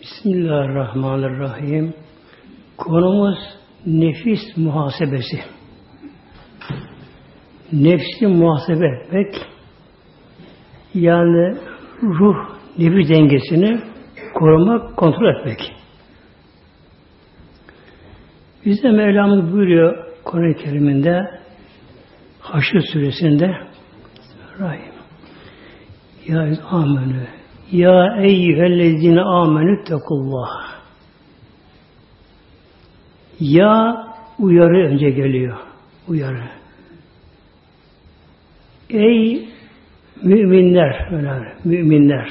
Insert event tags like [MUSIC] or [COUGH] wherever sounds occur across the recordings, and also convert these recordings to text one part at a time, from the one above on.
Bismillahirrahmanirrahim. Konumuz nefis muhasebesi. Nefsi muhasebe etmek yani ruh nefis dengesini korumak, kontrol etmek. Bizde Mevlamız buyuruyor Kur'an-ı Kerim'inde Haşr suresinde Rahim. Ya amenü Ya eyyühellezine amenü tekullah Ya uyarı önce geliyor. Uyarı. Ey müminler, öyle, müminler.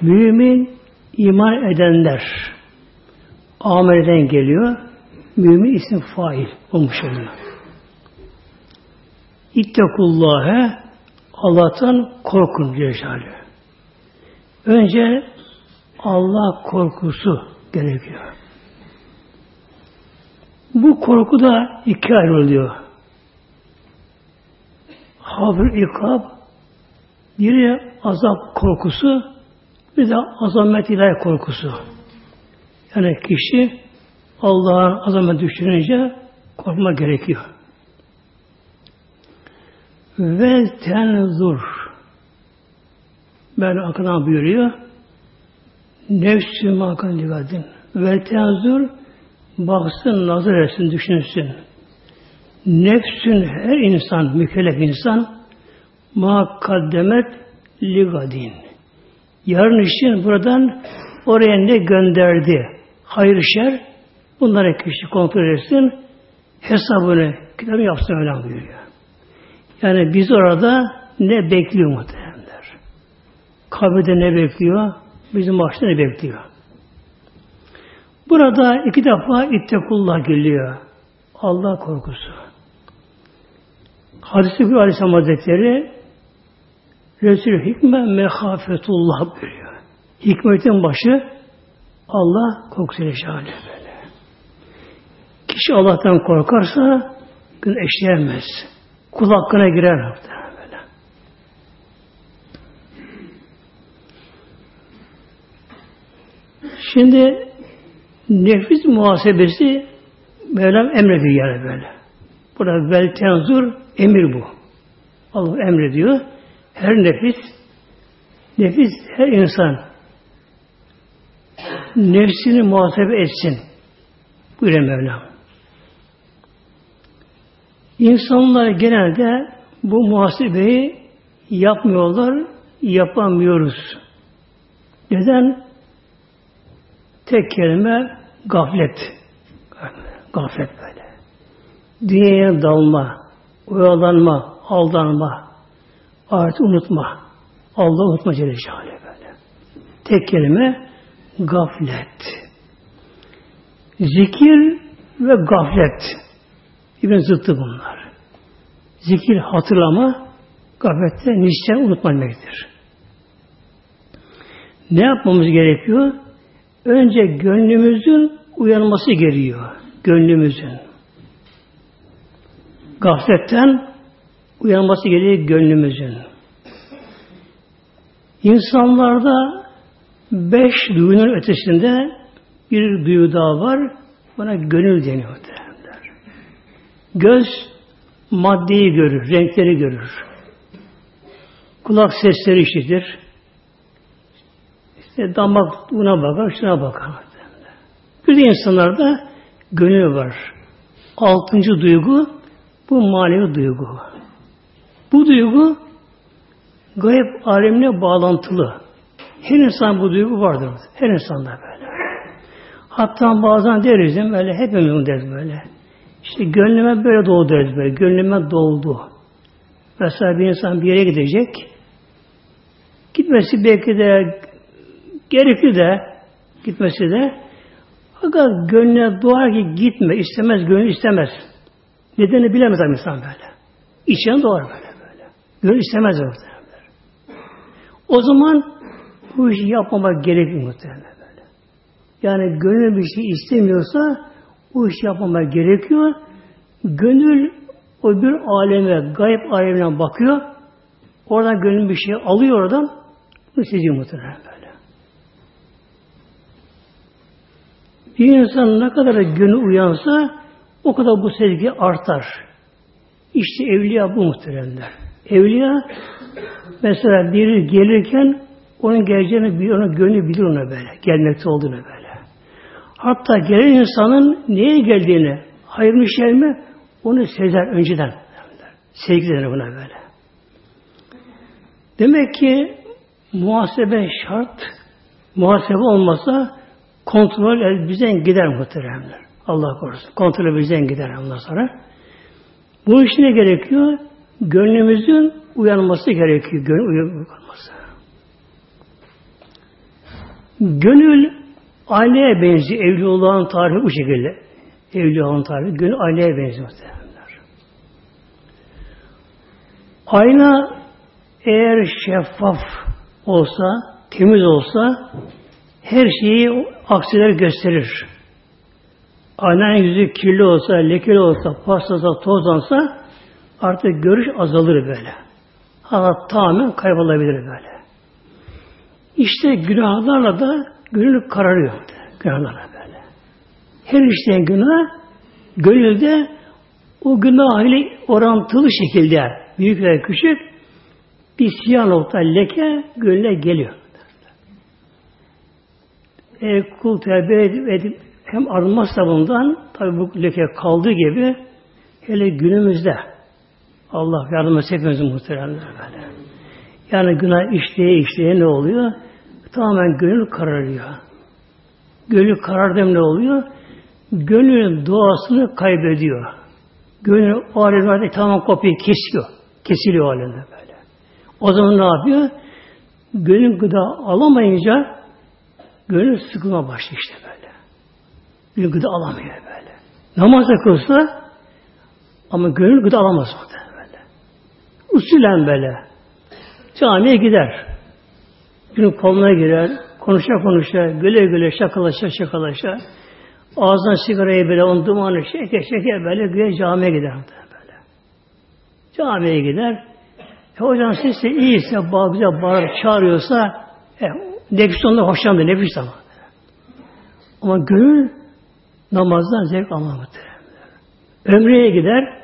Mümin iman edenler. Amelden geliyor. Mümin isim fail olmuş oluyor. İttekullâhe Allah'tan korkun Celle Önce Allah korkusu gerekiyor. Bu korku da iki ayrılıyor. Havr ikab biri azap korkusu bir de azamet ilahi korkusu. Yani kişi Allah'ın azamet düşününce korkma gerekiyor. Ve tenzur ben arkadan buyuruyor. Nefsü makan ligadin. Ve tenzur baksın, nazar etsin, düşünsün. Nefsün her insan, mükellef insan ma kaddemet ligadin. Yarın için buradan oraya ne gönderdi? Hayır şer. Bunları kişi kontrol etsin. Hesabını, kitabı yapsın öyle buyuruyor. Yani biz orada ne bekliyor muhtemelenler? Kabirde ne bekliyor? Bizim başta ne bekliyor? Burada iki defa ittekullah geliyor. Allah korkusu. Hadis-i Gül Aleyhisselam Hazretleri Resul hikme mehafetullah buyuruyor. Hikmetin başı Allah şahane böyle. Kişi Allah'tan korkarsa gün eşleyemez. Kul hakkına girer böyle. Şimdi Nefis muhasebesi Mevlam emrediyor yani böyle. Burada vel tenzur emir bu. Allah emrediyor. Her nefis nefis her insan nefsini muhasebe etsin. Buyuruyor Mevlam. İnsanlar genelde bu muhasebeyi yapmıyorlar, yapamıyoruz. Neden? Tek kelime gaflet. Gaflet böyle. Dünyaya dalma, oyalanma, aldanma, artık unutma. Allah unutma Celle böyle. Tek kelime gaflet. Zikir ve gaflet. Birbirinin zıttı bunlar. Zikir hatırlama, gaflette niçin unutma demektir. Ne yapmamız gerekiyor? Önce gönlümüzün uyanması geliyor. Gönlümüzün. Gafletten uyanması geliyor gönlümüzün. İnsanlarda beş duyunun ötesinde bir duyu daha var. Buna gönül deniyor derler. Göz maddeyi görür, renkleri görür. Kulak sesleri işitir. İşte damak buna bakar, şuna bakar. De insanlarda gönül var. Altıncı duygu bu manevi duygu. Bu duygu gayb alemine bağlantılı. Her insan bu duygu vardır. Her insanda böyle. Hatta bazen deriz böyle hepimiz deriz böyle. İşte gönlüme böyle doğdu deriz böyle. Gönlüme doldu. Mesela bir insan bir yere gidecek. Gitmesi belki de gerekli de gitmesi de fakat gönlüne doğar ki gitme, istemez, gönül istemez. Nedeni bilemez insan böyle. İçine doğar böyle böyle. Gönül istemez muhtemelen. O zaman bu işi yapmamak gerekiyor muhtemelen böyle. Yani gönül bir şey istemiyorsa bu işi yapmamak gerekiyor. Gönül o bir aleme, gayb alemine bakıyor. Oradan gönül bir şey alıyor oradan. Bu seçiyor muhtemelen böyle. Bir insan ne kadar gönlü uyansa o kadar bu sevgi artar. İşte evliya bu muhteremler. Evliya mesela biri gelirken onun geleceğini bir ona gönlü bilir ona böyle. Gelmekte olduğunu böyle. Hatta gelen insanın neye geldiğini, hayır mı şey mi onu sezer önceden. Sevgi denir buna böyle. Demek ki muhasebe şart. Muhasebe olmasa kontrol bizden gider muhteremler. Allah korusun. Kontrol bizden gider ondan sonra. Bu için ne gerekiyor? Gönlümüzün uyanması gerekiyor. Gönül uyanması. Gönül aileye benziyor. Evli olan tarihi bu şekilde. Evli olan tarihi. Gönül aileye benziyor. Ayna eğer şeffaf olsa, temiz olsa her şeyi aksiler gösterir. Aynanın yüzü kirli olsa, lekeli olsa, paslasa, tozlansa artık görüş azalır böyle. Hatta tamamen kaybolabilir böyle. İşte günahlarla da gönül kararıyor. Günahlarla böyle. Her işleyen günah gönülde o günah ile orantılı şekilde büyük veya küçük bir siyah nokta leke gönlüne geliyor. E, kul tevbe edip, edip hem arınmazsa bundan tabi bu leke kaldığı gibi hele günümüzde Allah yardım etsin hepimizin muhteremler böyle. Yani günah işleye işleye ne oluyor? Tamamen gönül kararıyor. Gönül karardım ne oluyor? Gönlün doğasını kaybediyor. Gönül o alemlerde tamamen kopya kesiyor. Kesiliyor alemde böyle. O zaman ne yapıyor? Gönül gıda alamayınca gönül sıkılma başlıyor işte böyle. Gönül gıda alamıyor böyle. Namaz kılsa ama gönül gıda alamaz o da böyle. Usulen böyle. Camiye gider. Günün koluna girer. Konuşa konuşa, güle güle şakalaşa şakalaşa. Ağzına sigarayı böyle, on dumanı şeker şeker böyle güya camiye gider. Böyle. Camiye gider. E, hocam siz de iyiyse, güzel bağırıp çağırıyorsa e, nefis ondan hoşlandı, nefis ama. Ama gönül namazdan zevk almamıştır. Ömreye gider,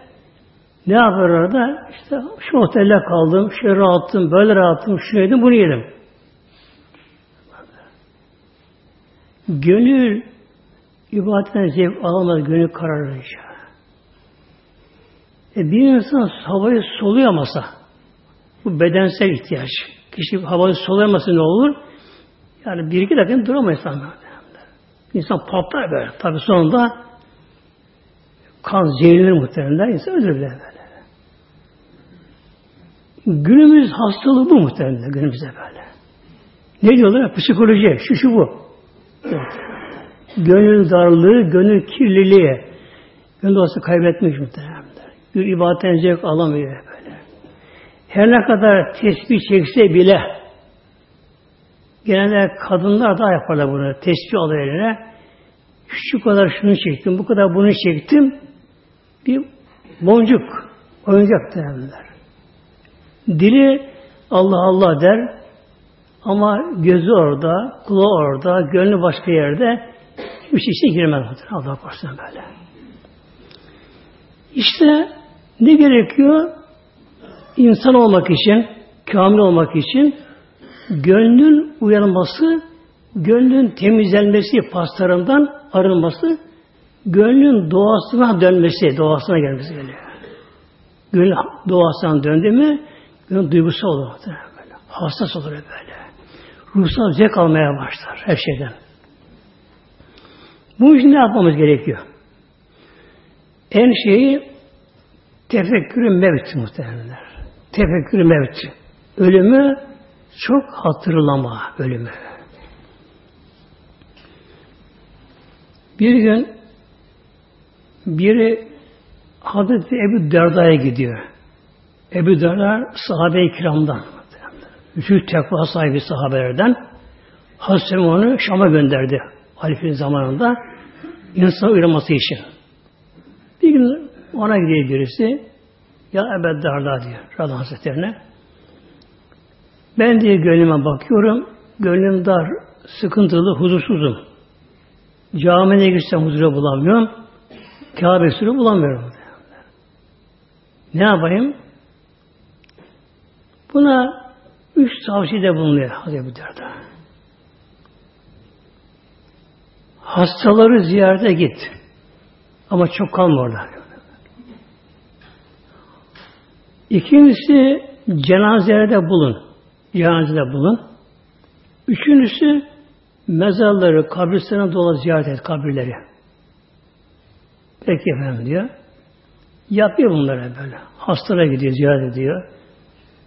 ne yapar orada? İşte şu otelde kaldım, şöyle rahattım, böyle rahattım, şu yedim, bunu yedim. Gönül ibadetten zevk alamaz, gönül kararınca. E bir insan havayı soluyamasa, bu bedensel ihtiyaç. Kişi havayı soluyamasa ne olur? Yani bir iki dakika duramayız insanlar. İnsan patlar böyle. Tabi sonunda kan zehirlenir muhtemelen. İnsan ölür bile böyle. Günümüz hastalığı bu muhtemelen günümüzde böyle. Ne diyorlar? Psikoloji, şu şu bu. Evet. Gönül darlığı, gönül kirliliği. Gönül doğası kaybetmiş muhtemelen. İbadetten zevk alamıyor böyle. Her ne kadar tesbih çekse bile genelde kadınlar daha yaparlar bunu. Tesbih alır eline. Şu kadar şunu çektim, bu kadar bunu çektim. Bir boncuk, oyuncak derler. Dili Allah Allah der ama gözü orada, kulağı orada, gönlü başka yerde hiçbir şey içine girmez. Allah korusun böyle. İşte ne gerekiyor? İnsan olmak için, kamil olmak için gönlün uyanması, gönlün temizlenmesi, paslarından arınması, gönlün doğasına dönmesi, doğasına gelmesi geliyor. Gönül doğasına döndü mü, gönül duygusu olur. Böyle. Hassas olur böyle. Ruhsal zevk almaya başlar her şeyden. Bu için ne yapmamız gerekiyor? En şeyi tefekkürü mevt muhtemelenler. Tefekkürü mevt. Ölümü çok hatırlama ölümü. Bir gün biri Hazreti Ebu Derda'ya gidiyor. Ebu Derda sahabe-i kiramdan. Büyük tekva sahibi sahabelerden. Hazreti onu Şam'a gönderdi. Halifenin zamanında insan uyarması için. Bir gün ona gidiyor birisi. Ya Ebu Derda diyor Radhan Hazretlerine. Ben diye gönlüme bakıyorum. Gönlüm dar, sıkıntılı, huzursuzum. Camiye gitsem huzuru bulamıyorum. Kabe huzuru bulamıyorum. Ne yapayım? Buna üç tavsiyede bulunuyor Hazreti Derda. Hastaları ziyarete git. Ama çok kalma orada. İkincisi cenazelerde bulun. Cenazede bulun. Üçüncüsü mezarları, kabristana dola ziyaret et kabirleri. Peki efendim diyor. Yapıyor bunları böyle. Hastalara gidiyor, ziyaret ediyor.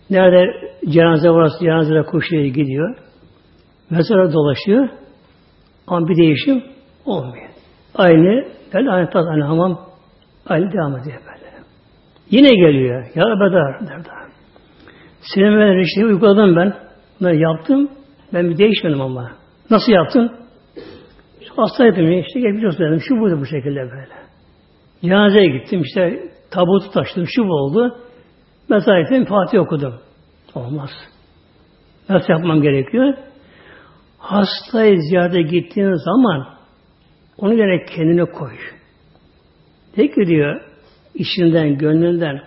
Nerede cenaze varsa cenazede koşuyor, gidiyor. Mezara dolaşıyor. Ama bir değişim olmuyor. Aynı, böyle aynı tat, aynı hamam, aynı devam ediyor böyle. Yine geliyor. Ya bedar derdi. Senin ben reçeteyi uyguladım ben. Bunları yaptım. Ben bir değişmedim ama. Nasıl yaptın? Hastaydım işte geçmiş dedim. Şu buydu bu şekilde böyle. Cenazeye gittim işte tabutu taşıdım. Şu bu oldu. Mesela ettim Fatih okudum. Olmaz. Nasıl yapmam gerekiyor? Hastayı ziyarete gittiğin zaman onu yine kendine koy. De ki diyor içinden, gönlünden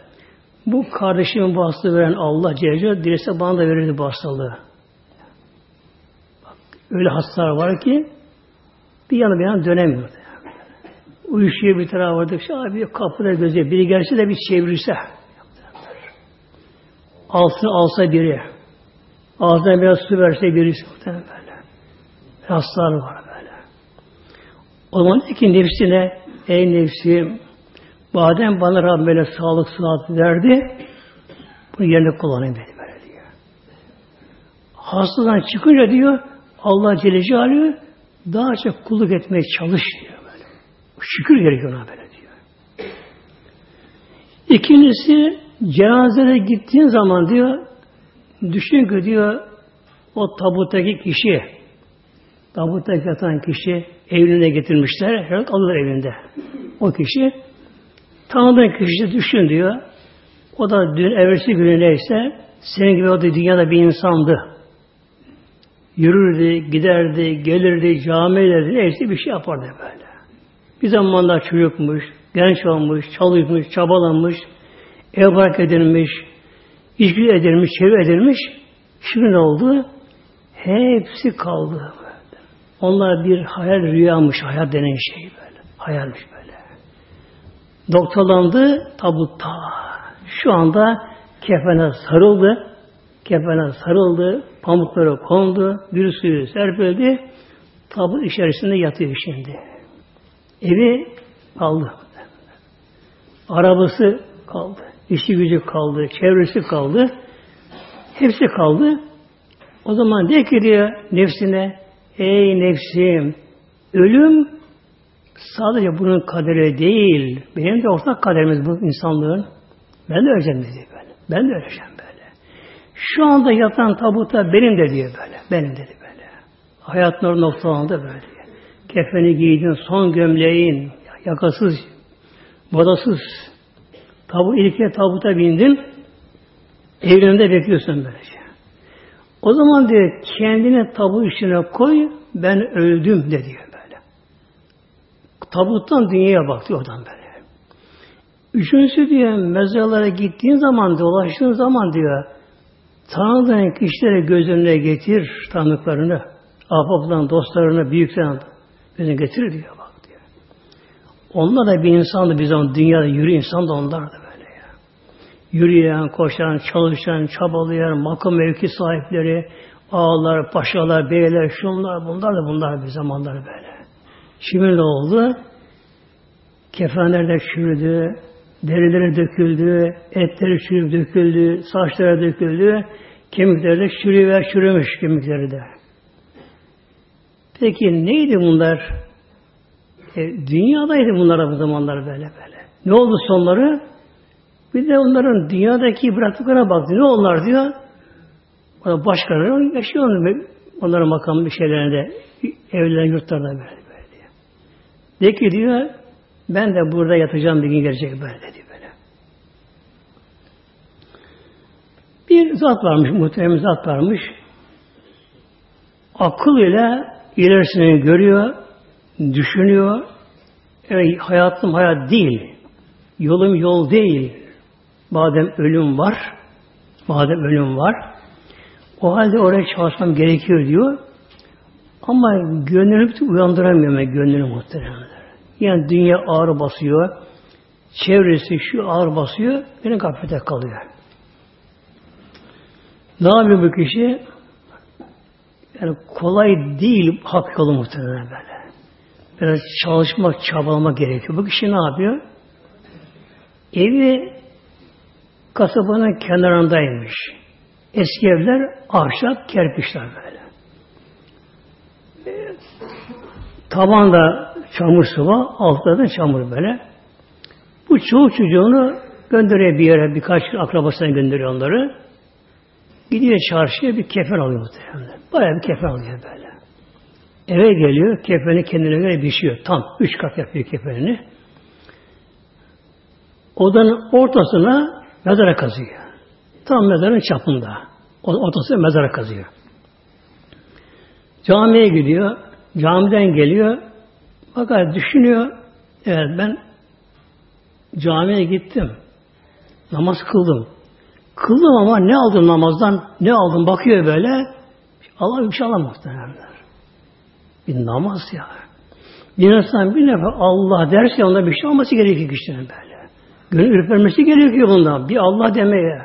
bu kardeşimin bu hastalığı veren Allah Celle dilese bana da verirdi bu hastalığı. Bak, öyle hastalar var ki bir yana bir yana dönemiyor. Uyuşuyor bir tarafa vardıkça abi kapıda gözü biri gelse de bir çevirirse altını alsa biri ağzına biraz su verse birisi muhtemelen böyle. Hastalar var böyle. O zaman iki nefsine ey nefsim madem bana Rabbim böyle sağlık sıhhat verdi bunu yerine kullanayım dedi böyle diyor. Hastadan çıkınca diyor Allah Celle Celaluhu daha çok kulluk etmeye çalış diyor böyle. Şükür gerekiyor ona böyle diyor. İkincisi cenazede gittiğin zaman diyor düşün ki diyor o tabuttaki kişi tabutta yatan kişi evine getirmişler. Herhalde alır evinde. O kişi tanıdığın kişi düşün diyor. O da dün evvelsi günü senin gibi o da dünyada bir insandı. Yürürdü, giderdi, gelirdi, camilerdi, neyse bir şey yapardı böyle. Bir zamanlar çocukmuş, genç olmuş, çalışmış, çabalanmış, ev bırak edilmiş, işgül edilmiş, çevre edilmiş. Şimdi ne oldu? Hepsi kaldı. Onlar bir hayal rüyamış, hayal denen şey böyle. Hayalmiş böyle. Doktorlandı tabutta. Şu anda kefene sarıldı. Kefene sarıldı. Pamukları kondu. Bir suyu serpildi. Tabut içerisinde yatıyor şimdi. Evi kaldı. Arabası kaldı. İşi gücü kaldı. Çevresi kaldı. Hepsi kaldı. O zaman de ki diyor nefsine ey nefsim ölüm sadece bunun kaderi değil. Benim de ortak kaderimiz bu insanlığın. Ben de öleceğim dedi böyle. Ben de öleceğim böyle. Şu anda yatan tabuta benim de diyor böyle. Benim dedi böyle. Hayatları noktalandı böyle. Kefeni giydin, son gömleğin, yakasız, bodasız, tabu, ilke tabuta bindin, evreninde bekliyorsun böylece. O zaman diyor kendine tabu içine koy, ben öldüm de diyor. Tabuttan dünyaya bak diyor oradan böyle. Üçüncüsü diyor mezarlara gittiğin zaman, dolaştığın zaman diyor tanıdığın kişileri göz önüne getir tanıdıklarını, ahbaplarını, dostlarını, büyüklerini gözüne getir diyor bak diyor. Onlar da bir insandı biz zaman dünyada yürü insan da onlar da böyle ya. Yürüyen, koşan, çalışan, çabalayan, makam mevki sahipleri, ağalar, paşalar, beyler, şunlar, bunlar da bunlar bir zamanlar böyle. Şimdi ne oldu? Kefenler de çürüdü, derileri döküldü, etleri çürüp döküldü, saçları döküldü, kemikleri de çürüyor çürümüş kemikleri de. Peki neydi bunlar? E, dünyadaydı bunlar bu zamanlar böyle böyle. Ne oldu sonları? Bir de onların dünyadaki bıraktıklarına baktı. Ne onlar diyor? Başkaları yaşıyor onların makam bir şeylerinde, evlerinde, yurtlarında böyle. De ki diyor, ben de burada yatacağım bir gün gelecek böyle dedi böyle. Bir zat varmış, muhterem zat varmış. Akıl ile ilerisini görüyor, Düşünüyor. Evet, hayatım hayat değil. Yolum yol değil. Madem ölüm var, madem ölüm var, o halde oraya çalışmam gerekiyor diyor. Ama gönlünü uyandıramıyor ben gönlünü muhteremler. Yani dünya ağır basıyor. Çevresi şu ağır basıyor. Beni gaflete kalıyor. Ne yapıyor bu kişi? Yani kolay değil hak yolu muhtemelen böyle. Biraz çalışmak, çabalamak gerekiyor. Bu kişi ne yapıyor? Evi kasabanın kenarındaymış. Eski evler ahşap, kerpiçler böyle. Tabanda çamur sıva, altta da çamur böyle. Bu çoğu çocuğunu gönderiyor bir yere, birkaç akrabasına gönderiyor onları. Gidiyor çarşıya bir kefen alıyor muhtemelen. Bayağı bir kefen alıyor böyle. Eve geliyor, kefeni kendine göre biçiyor. Tam üç kat yapıyor kefenini. Odanın ortasına mezara kazıyor. Tam mezarın çapında. Ortası mezara kazıyor. Camiye gidiyor. Camiden geliyor. Fakat düşünüyor. Evet ben camiye gittim. Namaz kıldım. Kıldım ama ne aldım namazdan? Ne aldım? Bakıyor böyle. Allah bir şey alamaz Bir namaz ya. Bir insan bir nefer Allah derse onda bir şey olması gerekiyor kişinin böyle. Gönül ürpermesi gerekiyor bundan. Bir Allah demeye.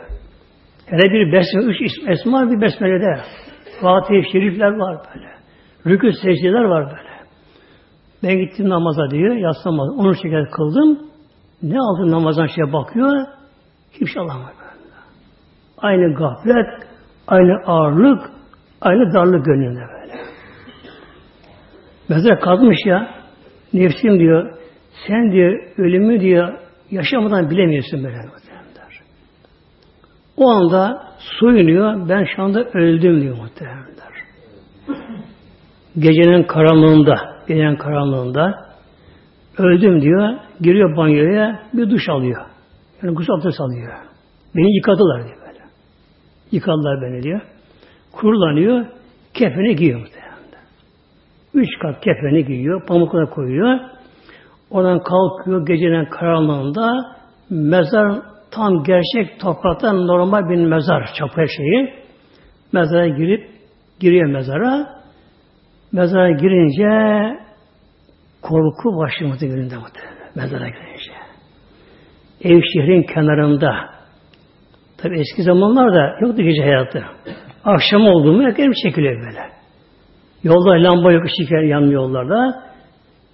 Hele bir besmele, üç esma bir besmelede. Fatih-i Şerifler var böyle. Rükû secdeler var böyle. Ben gittim namaza diyor, yatsı namazı. Onu şeker kıldım. Ne aldım namazdan şeye bakıyor. Hiçbir şey alamıyor. Aynı gaflet, aynı ağırlık, aynı darlık gönlünde böyle. Mezara kazmış ya, nefsim diyor, sen diyor, ölümü diyor, yaşamadan bilemiyorsun böyle. O anda soyunuyor, ben şu anda öldüm diyor muhtemelenler. Gecenin karanlığında, gecenin karanlığında öldüm diyor, giriyor banyoya, bir duş alıyor. Yani gusül abdest alıyor. Beni yıkadılar diyor böyle. Yıkadılar beni diyor. Kurulanıyor, kefeni giyiyor muhtemelen. Üç kat kefeni giyiyor, pamukla koyuyor. Oradan kalkıyor gecenin karanlığında mezar tam gerçek topraktan normal bir mezar çapı şeyi. Mezara girip giriyor mezara. Mezara girince korku başlıyor muhtemelen mezara girince. Ev şehrin kenarında. Tabi eski zamanlarda yoktu gece hayatı. Akşam oldu mu herkes çekiliyor böyle. Yolda lamba yok, ışık yanmıyor yollarda.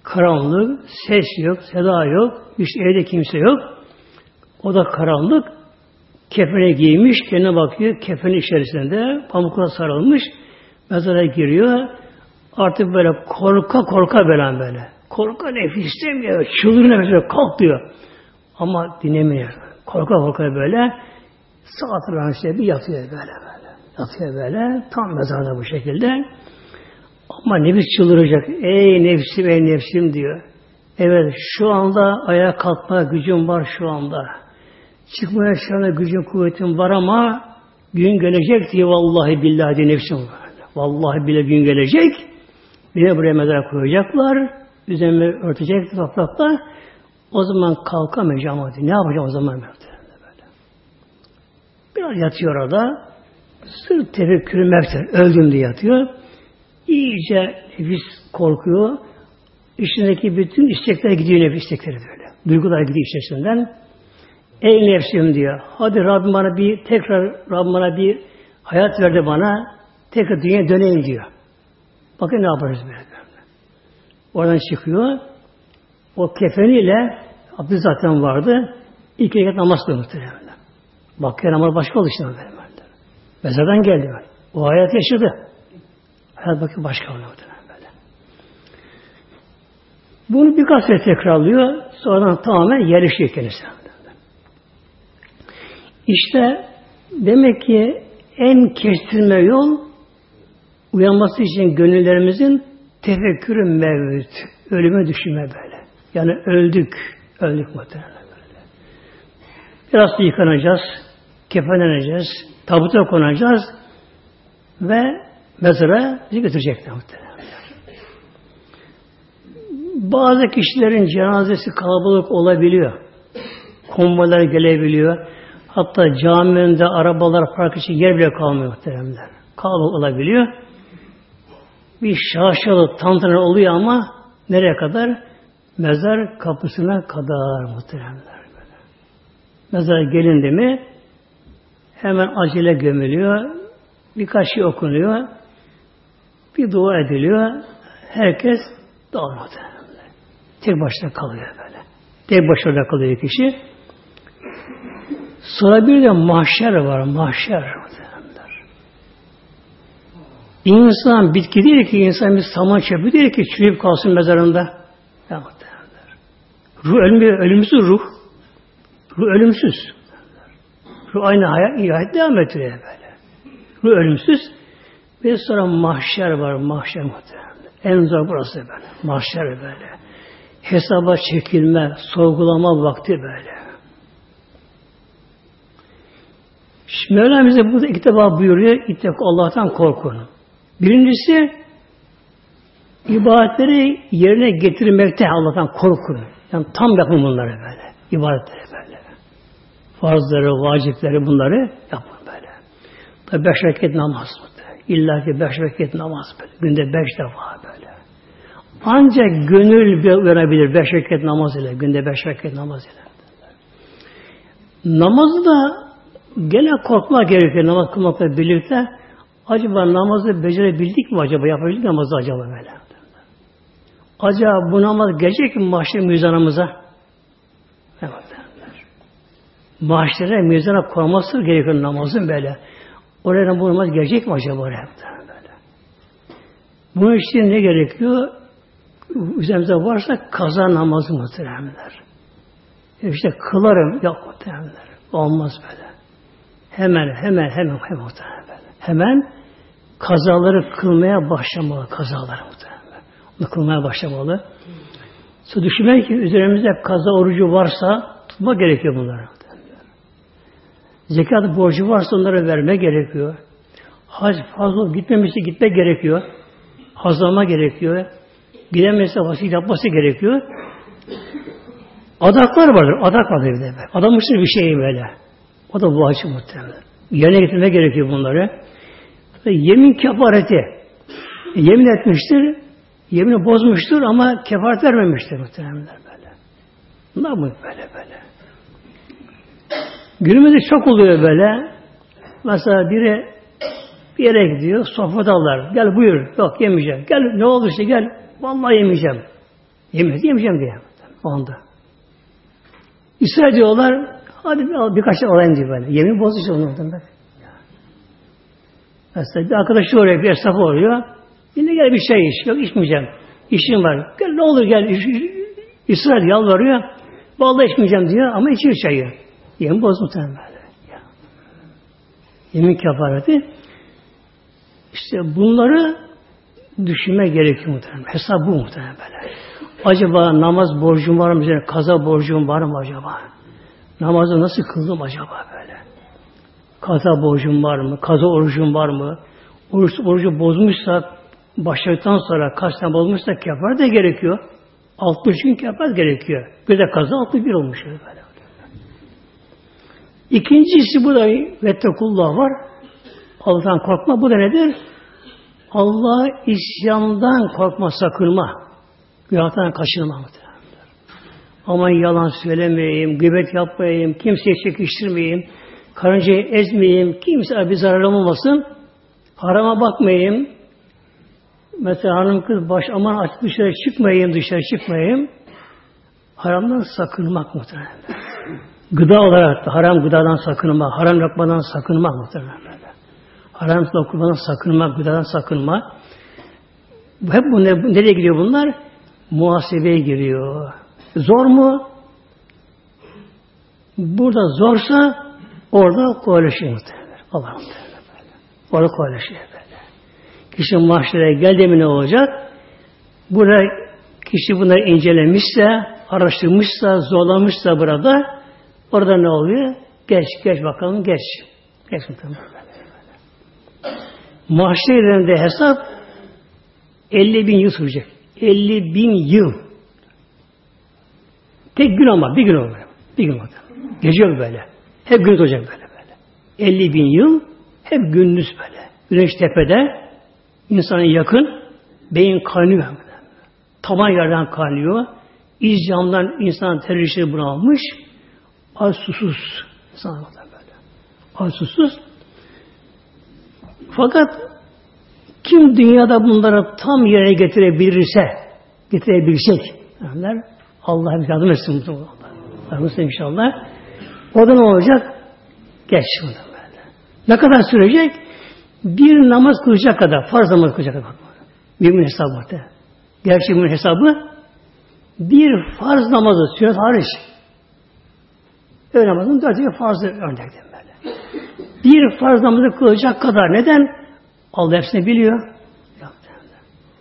Karanlık, ses yok, seda yok, işte evde kimse yok. O da karanlık. Kefene giymiş, kendine bakıyor. Kefenin içerisinde pamukla sarılmış. Mezara giriyor. Artık böyle korka korka böyle böyle. Korka nefis istemiyor. Çıldır nefes kalk diyor. Ama dinlemiyor. Korka korka böyle sağ tarafına bir yatıyor böyle böyle. Yatıyor böyle. Tam mezarda bu şekilde. Ama nefis çıldıracak. Ey nefsim ey nefsim diyor. Evet şu anda ayağa kalkma gücüm var şu anda. Çıkmaya şu anda gücüm kuvvetim var ama gün gelecek diye vallahi billahi diye nefsim var. Vallahi bile gün gelecek. Beni buraya mezara koyacaklar. Üzerime örtecek toprakla. O zaman kalkamayacağım hadi. Ne yapacağım o zaman? Böyle. Biraz yatıyor orada. Sırf tefekkürü mevter. Öldüm diye yatıyor. İyice nefis korkuyor. İçindeki bütün istekler gidiyor nefis istekleri böyle. Duygular gidiyor içerisinden. Ey nefsim diyor. Hadi Rabbim bana bir tekrar Rabbim bana bir hayat verdi bana. Tekrar dünyaya döneyim diyor. Bakın ne yaparız böyle. Oradan çıkıyor. O kefeniyle abdest zaten vardı. İlk rekat namaz kılıyor muhtemelen. Bakıyor namaz başka oldu işte. Mezardan geldi. O hayat yaşadı. Hayat bakın başka oluyor böyle. Bunu birkaç kez tekrarlıyor. Sonradan tamamen yerleşiyor kendisi. İşte demek ki en kestirme yol uyanması için gönüllerimizin tefekkürü mevcut. Ölüme düşünme böyle. Yani öldük. Öldük muhtemelen böyle. Biraz da yıkanacağız. Kefenleneceğiz. Tabuta konacağız. Ve mezara bizi götürecekler muhtemelen. Bazı kişilerin cenazesi kalabalık olabiliyor. Konvoylar gelebiliyor. Hatta cami önünde arabalar park için yer bile kalmıyor muhteremler. Kalabalık olabiliyor. Bir şaşalı tantana oluyor ama nereye kadar? Mezar kapısına kadar muhteremler. Mezar gelindi mi hemen acele gömülüyor. Birkaç şey okunuyor. Bir dua ediliyor. Herkes dağılmadı. Tek başına kalıyor böyle. Tek başına kalıyor kişi. Sonra bir de mahşer var. Mahşer. İnsan bitki değil ki, insan bir saman çöpü değil ki çürüyüp kalsın mezarında. Ruh ölmüyor, ölümsüz ruh. Ruh ölümsüz. Ruh aynı hayat, hayat devam ettiriyor böyle. Ruh ölümsüz. Ve sonra mahşer var, mahşer muhtemelen. En zor burası böyle. Mahşer böyle. Hesaba çekilme, sorgulama vakti böyle. Şimdi Mevlam bize burada iki defa buyuruyor, ittek Allah'tan korkun. Birincisi, ibadetleri yerine getirmekte Allah'tan korkun. Yani tam yapın bunları böyle. İbadetleri böyle. Farzları, vacipleri bunları yapın böyle. Tabi beş vakit namaz mı? İlla ki beş vakit namaz böyle. Günde beş defa böyle. Ancak gönül verebilir beş vakit namaz ile. Günde beş vakit namaz ile. Namazı da gene korkma gerekiyor namaz kılmakla birlikte. Acaba namazı becerebildik mi acaba? Yapabildik namazı acaba böyle? Acaba bu namaz gelecek mi mahşer mizanımıza? Evet. Mahşere mizana koyması gerekiyor namazın böyle. Oraya bu namaz gelecek mi acaba oraya? Böyle. Bunun için ne gerekiyor? Üzerimize varsa kaza namazı muhteremler. İşte kılarım. Yok muhteremler. Olmaz böyle. Hemen, hemen, hemen, hemen muhterem böyle. Hemen kazaları kılmaya başlamalı. Kazaları muhteremler. Onu kılmaya başlamalı. Sonra düşünmek ki üzerimizde kaza orucu varsa tutma gerekiyor bunları. Zekat borcu varsa onlara verme gerekiyor. Hac fazla gitmemişse gitme gerekiyor. Hazlama gerekiyor. Gidemezse vasil yapması gerekiyor. Adaklar vardır. Adak vardır bir de. Adamıştır bir şey böyle. O da vacip muhtemelen. Yerine getirme gerekiyor bunları. Yemin kefareti. Yemin etmiştir. Yemini bozmuştur ama kefaret vermemiştir muhtemelen böyle. Bunlar mı böyle böyle? Günümüzde çok oluyor böyle. Mesela biri bir yere gidiyor, sofradalar. Gel buyur. Yok yemeyeceğim. Gel ne oldu işte gel. Vallahi yemeyeceğim. Yemeyeceğim, yemeyeceğim diye. O anda. İsrail diyorlar, hadi bir, birkaç alayım diye böyle. Yemin bozucu onlardan bak. Mesela bir arkadaşı oraya bir esnaf oluyor. Yine gel bir şey iç. Yok içmeyeceğim. İşim var. Gel ne olur gel. İsrail yalvarıyor. Vallahi içmeyeceğim diyor ama içiyor çayı. Yemin boz muhtemelen. Ya. Yemin kefareti. İşte bunları düşünme gerekiyor muhtemelen. Hesap bu muhtemelen. Acaba namaz borcum var mı? Kaza borcum var mı acaba? Namazı nasıl kıldım acaba böyle? Kaza borcum var mı? Kaza orucum var mı? Oruç, orucu bozmuşsa başladıktan sonra kaç tane bozmuşsa kefar da gerekiyor. 60 gün kefar gerekiyor. Bir de kaza 61 olmuş böyle. İkincisi bu da vettekullah var. Allah'tan korkma. Bu da nedir? Allah isyandan korkma, sakınma. Günahtan kaçınma. Aman yalan söylemeyeyim, gıybet yapmayayım, kimseye çekiştirmeyeyim, karıncayı ezmeyeyim, kimse bir zararım olmasın, harama bakmayayım, mesela hanım kız baş aman açık dışarı çıkmayayım, dışarı çıkmayayım, haramdan sakınmak muhtemelen. Gıda olarak da haram gıdadan sakınma, haram lokmadan sakınma muhtemelen. Haram lokmadan sakınma, gıdadan sakınma. Hep bu ne, nereye gidiyor bunlar? Muhasebeye giriyor. Zor mu? Burada zorsa orada kolaylaşıyor muhtemelen. Allah muhtemelen. Orada kolaylaşıyor böyle. Kişi mahşere geldi mi ne olacak? Burada kişi bunları incelemişse, araştırmışsa, zorlamışsa burada Orada ne oluyor? Geç, geç bakalım, geç. Geç bakalım. Mahşer hesap 50 bin yıl sürecek. 50 bin yıl. Tek gün ama bir gün olur. Bir gün olur. Gece böyle. Hep gündüz olacak böyle böyle. 50 bin yıl hep gündüz böyle. Güneş tepede insana yakın beyin kaynıyor. Taban yerden kaynıyor. İz camdan insan teröristleri bunalmış. Az susuz. Sana böyle. Az susuz. Fakat kim dünyada bunları tam yere getirebilirse, getirebilecek, derler, Allah yardım etsin. Yardım etsin inşallah. O da ne olacak? Geç bunu böyle. Ne kadar sürecek? Bir namaz kılacak kadar, farz namaz kılacak kadar. Mümin hesabı. Gerçek mümin hesabı bir farz namazı, sünnet hariç. Öğle namazın dört farzı örnektim böyle. Bir farz namazı kılacak kadar. Neden? Allah hepsini biliyor.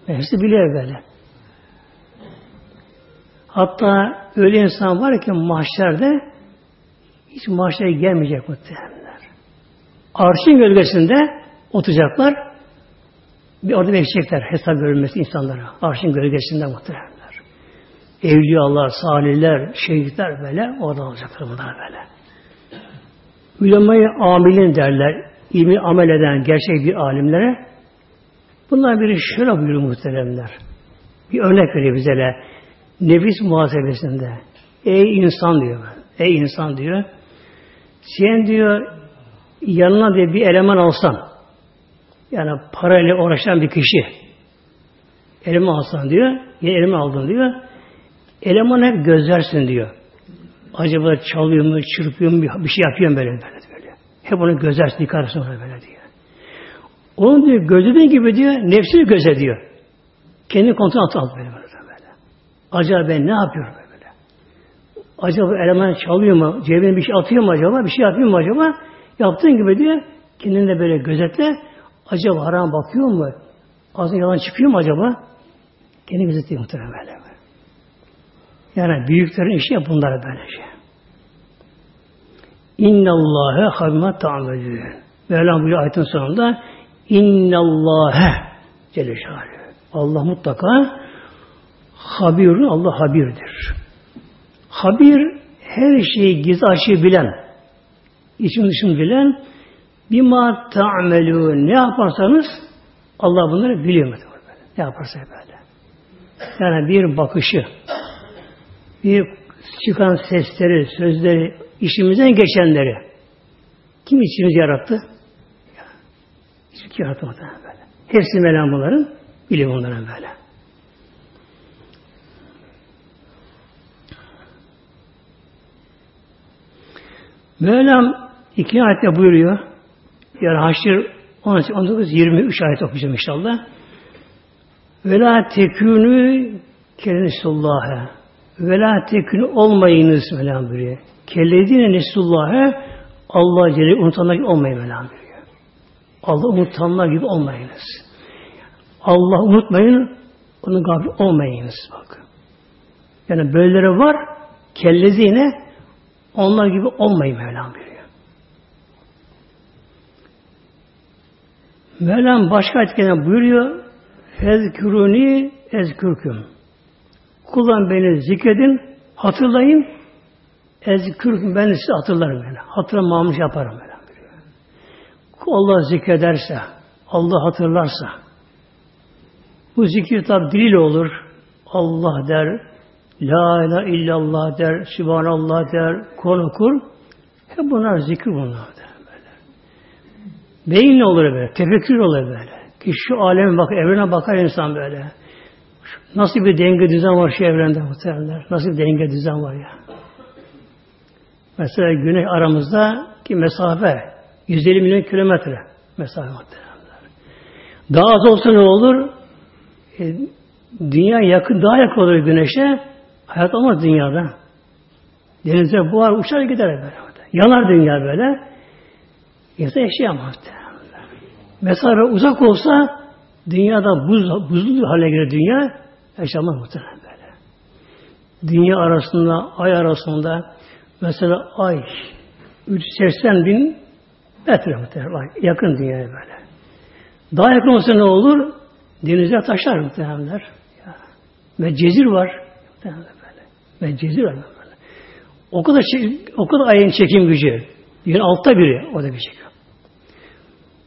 Hepsi biliyor böyle. Hatta öyle insan var ki mahşerde hiç mahşere gelmeyecek muhtemelenler. Arşın gölgesinde oturacaklar. Bir orada bekleyecekler hesap görülmesi insanlara. Arşın gölgesinde muhtemelenler. Evliyalar, salihler, şehitler böyle orada olacaklar bunlar böyle. Ulemayı amilin derler. ilmi amel eden gerçek bir alimlere. Bunlar biri şöyle buyuruyor muhteremler. Bir örnek veriyor bize de. Nefis muhasebesinde. Ey insan diyor. Ey insan diyor. Sen diyor yanına diye bir eleman alsan yani parayla uğraşan bir kişi eleman alsan diyor ya eleman aldın diyor eleman hep gözlersin diyor. Acaba çalıyor mu, çırpıyor mu, bir şey yapıyor mu böyle böyle. böyle. Hep onu gözlersin, yıkarsın ona böyle diyor. Onun diyor, gözlediğin gibi diyor, nefsini göze diyor. Kendi kontrol altına al böyle, böyle böyle. Acaba ben ne yapıyorum? Acaba eleman çalıyor mu, cebine bir şey atıyor mu acaba, bir şey yapıyor mu acaba? Yaptığın gibi diyor, kendini de böyle gözetle. Acaba haram bakıyor mu? Ağzına yalan çıkıyor mu acaba? Kendi gözetiyor muhtemelen böyle. Yani büyüklerin işi yap bunlara böylece. İnnallâhe habime ta'melûn. Mevlam buyuruyor ayetin sonunda İnnallâhe Celle Allah mutlaka habirun Allah habirdir. Habir her şeyi gizli açığı bilen, için dışını bilen bima ta'melûn ne yaparsanız Allah bunları biliyor. Ne yaparsa böyle. Yani bir bakışı, bir çıkan sesleri, sözleri, işimizden geçenleri kim içimiz yarattı? Hiç kim yarattı böyle. Hepsi Mevlam bunların, biliyor bunların böyle. Mevlam iki ayette buyuruyor. Yani Haşr 19, 23 ayet okuyacağım inşallah. Ve la tekünü kelenisullâhe ve la tekün olmayınız Mevlam buyuruyor. Kelledine nesullah'a Allah Celle unutanlar gibi olmayın Mevlam buyuruyor. Allah unutanlar gibi olmayınız. Allah unutmayın, onun gafil olmayınız. Bak. Yani böyleleri var, kellezine onlar gibi olmayın Mevlam buyuruyor. Mevlam başka etkiden buyuruyor, Fezküruni ezkürküm. Kullan beni zikredin, hatırlayın. Ezkür ben size hatırlarım yani. Hatırlamamış yaparım böyle. Allah zikrederse, Allah hatırlarsa, bu zikir tabi diliyle olur. Allah der, La ilahe illallah der, Sübhanallah der, Kur'an okur. Hep bunlar zikir bunlar der. Böyle. Beyinle olur böyle, tefekkür olur böyle. Ki şu aleme bak, evrene bakar insan böyle. Nasıl bir denge düzen var şu evrende muhtemelenler. Nasıl bir denge düzen var ya. Mesela güneş aramızda ki mesafe 150 milyon kilometre mesafe muhtemelenler. Daha az olsa ne olur? E, dünya yakın, daha yakın olur güneşe. Hayat olmaz dünyada. Denize buhar uçar gider böyle. Yanar dünya böyle. İnsan yaşayamaz. Mesafe uzak olsa dünyada buz, buzlu hale gelir dünya. Yaşamaz muhtemelen böyle. Dünya arasında, ay arasında mesela ay 380 bin metre muhtemelen. Yakın dünyaya böyle. Daha yakın olsa ne olur? Denize taşlar muhtemelenler. Ve cezir var. Muhtemelen Ve cezir. O kadar o kadar ayın çekim gücü. Yani altta biri o da bir çekim.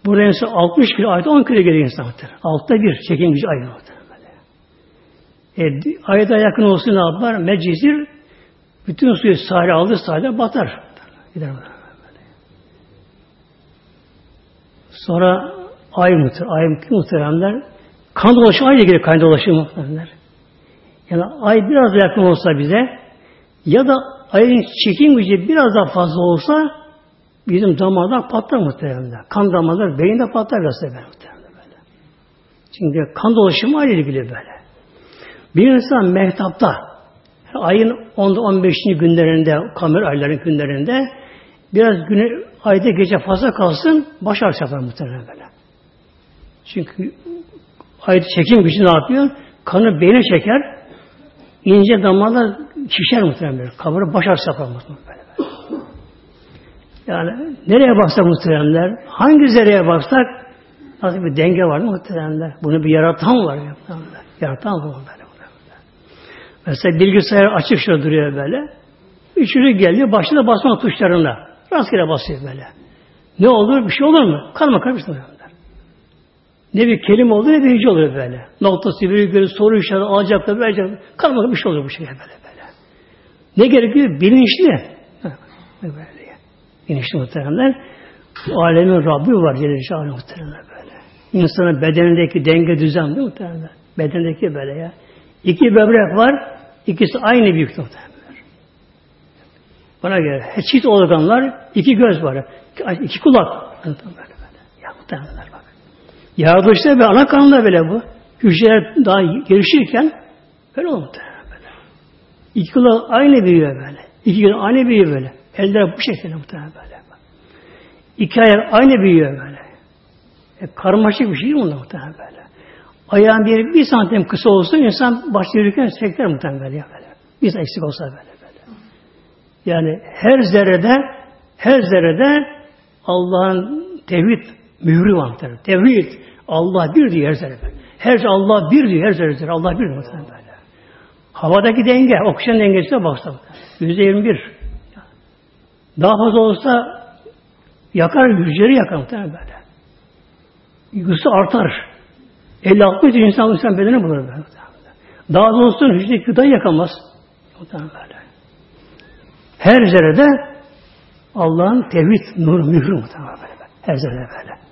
Burada insan 60 kilo, ayda 10 kilo geliyor insan. Altta bir çekim gücü ayın böyle. E, ayda yakın olsun ne yapar? Meclisir bütün suyu sahile aldı sahile batar. Gider. Sonra ay muhtemelen, ay muhteremler kan dolaşımı aynı gelir kan dolaşımı muhteremler. Yani ay biraz yakın olsa bize ya da ayın çekim gücü biraz daha fazla olsa bizim damarlar patlar muhtemelen. Kan damarlar beyinde patlar muhtemelen. Böyle. Çünkü kan dolaşımı ayrı ilgili böyle. Bir insan mehtapta ayın 10'da 15. günlerinde, kamer ayların günlerinde biraz günü ayda gece fazla kalsın baş ağrısı muhtemelen böyle. Çünkü ayda çekim gücü ne yapıyor? Kanı beyne çeker, ince damarlar şişer muhtemelen böyle. Kabarı baş yapar muhtemelen böyle. Yani nereye baksak muhteremler, hangi zerreye baksak nasıl bir denge var muhteremler. Bunu bir yaratan var. Yaratan var böyle. Mesela bilgisayar açık şurada duruyor böyle. Üçünü geliyor, başına basma tuşlarına. Rastgele basıyor böyle. Ne olur? Bir şey olur mu? Karma karıştırıyor. Ne bir kelime olur ne bir hece olur böyle. Noktası, virgülü, soru işareti, alacaklar, verecekler. Karma bir şey olur bu şekilde böyle böyle. Ne gerekiyor? Bilinçli. Böyle. Bilinçli muhteremler. Alemin Rabbi var Celle Celaluhu muhteremler böyle. İnsanın bedenindeki denge düzen değil muhteremler. Bedendeki böyle ya. İki böbrek var. ikisi aynı büyüklükte muhteremler. Bana göre çift organlar iki göz var. iki kulak. Ya muhteremler bak. Yaratılışta ve ana kanında böyle bu. Hücreler daha gelişirken böyle oldu böyle. İki kulak aynı büyüyor böyle. İki göz aynı büyüyor böyle. Eller bu şekilde muhtemelen böyle. İki ayak aynı büyüyor böyle. E, karmaşık bir şey mi muhtemelen böyle. Ayağın bir, bir santim kısa olsun insan başta yürürken sekler muhtemelen böyle. böyle. Bir eksik olsa böyle böyle. Yani her zerrede her zerrede Allah'ın tevhid mührü var muhtemelen. Tevhid Allah bir diyor her zerrede. Her şey Allah bir diyor her zerrede. Allah bir diyor muhtemelen böyle. Havadaki denge, oksijen dengesine baksana. Yüzde yirmi bir. Daha fazla olsa yakar, hücreleri yakar muhtemelen böyle. Yıkısı artar. 50-60 insan insan bedeni bulur böyle. Daha da olsun hücre gıdayı yakamaz. Muhtemelen böyle. Her zerrede Allah'ın tevhid nur mührü muhtemelen böyle. Her zerrede böyle.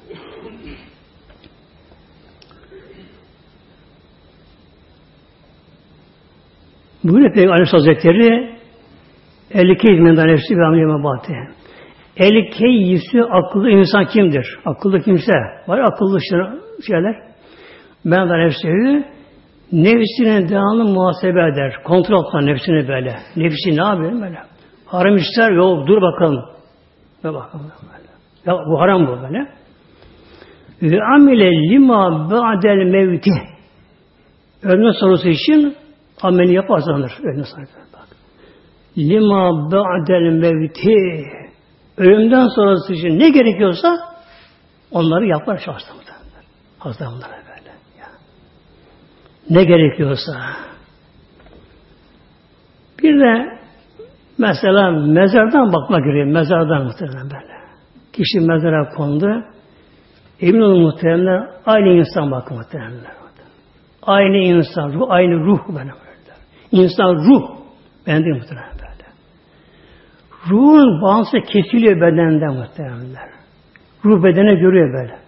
Buyuruyor Peygamber Aleyhisselatü Hazretleri El keyyis min nefsi ve amel mebati. El keyyisi akıllı insan kimdir? Akıllı kimse. Var akıllı şeyler. Ben de nefsi nefsine devamlı muhasebe eder. Kontrol etme nefsini böyle. Nefsi ne yapıyor böyle? Haram ister yok dur bakalım. Ve bakalım böyle. Ya bu haram bu böyle. Ve amile lima ba'del mevti. Ölme sorusu için ameli yaparsa alır. Ölme sorusu lima ba'del mevti ölümden sonrası için ne gerekiyorsa onları yapar şu hastalıklar. Hastalıklara böyle. Ne gerekiyorsa. Bir de mesela mezardan bakma gerekiyor. Mezardan muhtemelen böyle. Kişi mezara kondu. Emin olun muhtemelen aynı insan bakın muhtemelen. Aynı insan, ruh, aynı ruh benim. İnsan ruh. Ben de muhtemelen. Ruhun bağımsız kesiliyor bedenden muhtemelenler. Ruh bedene görüyor böyle.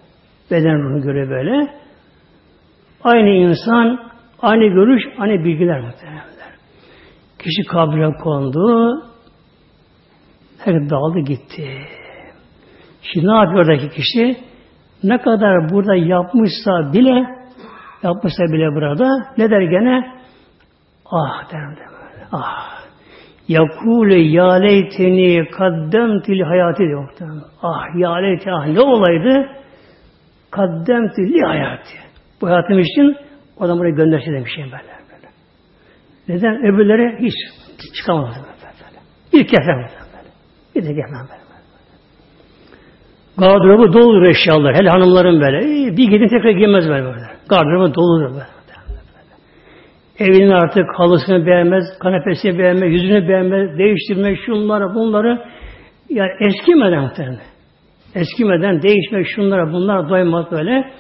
Beden ruhunu görüyor böyle. Aynı insan, aynı görüş, aynı bilgiler muhtemelenler. Kişi kabre kondu, her dağıldı gitti. Şimdi ne yapıyor oradaki kişi? Ne kadar burada yapmışsa bile, yapmışsa bile burada, ne der gene? Ah der böyle, ah. Yakule ya leyteni kaddemtil hayatı diyor. Ah ya leyti ah ne olaydı? Kaddemtil li hayatı. Bu hayatım için o adam buraya gönderse demişim böyle. böyle. Neden? Öbürleri hiç çıkamadı. Böyle. İlk kefem böyle. Bir de kefem böyle. Gardırobu doludur eşyalar. Hele hanımların böyle. bir gidin tekrar giymez böyle. böyle. Gardırobu doludur böyle. Evinin artık halısını beğenmez, kanepesini beğenmez, yüzünü beğenmez, değiştirmek şunları bunları yani eskimeden muhtemelen. Eskimeden değişmek şunlara bunlara doymak böyle.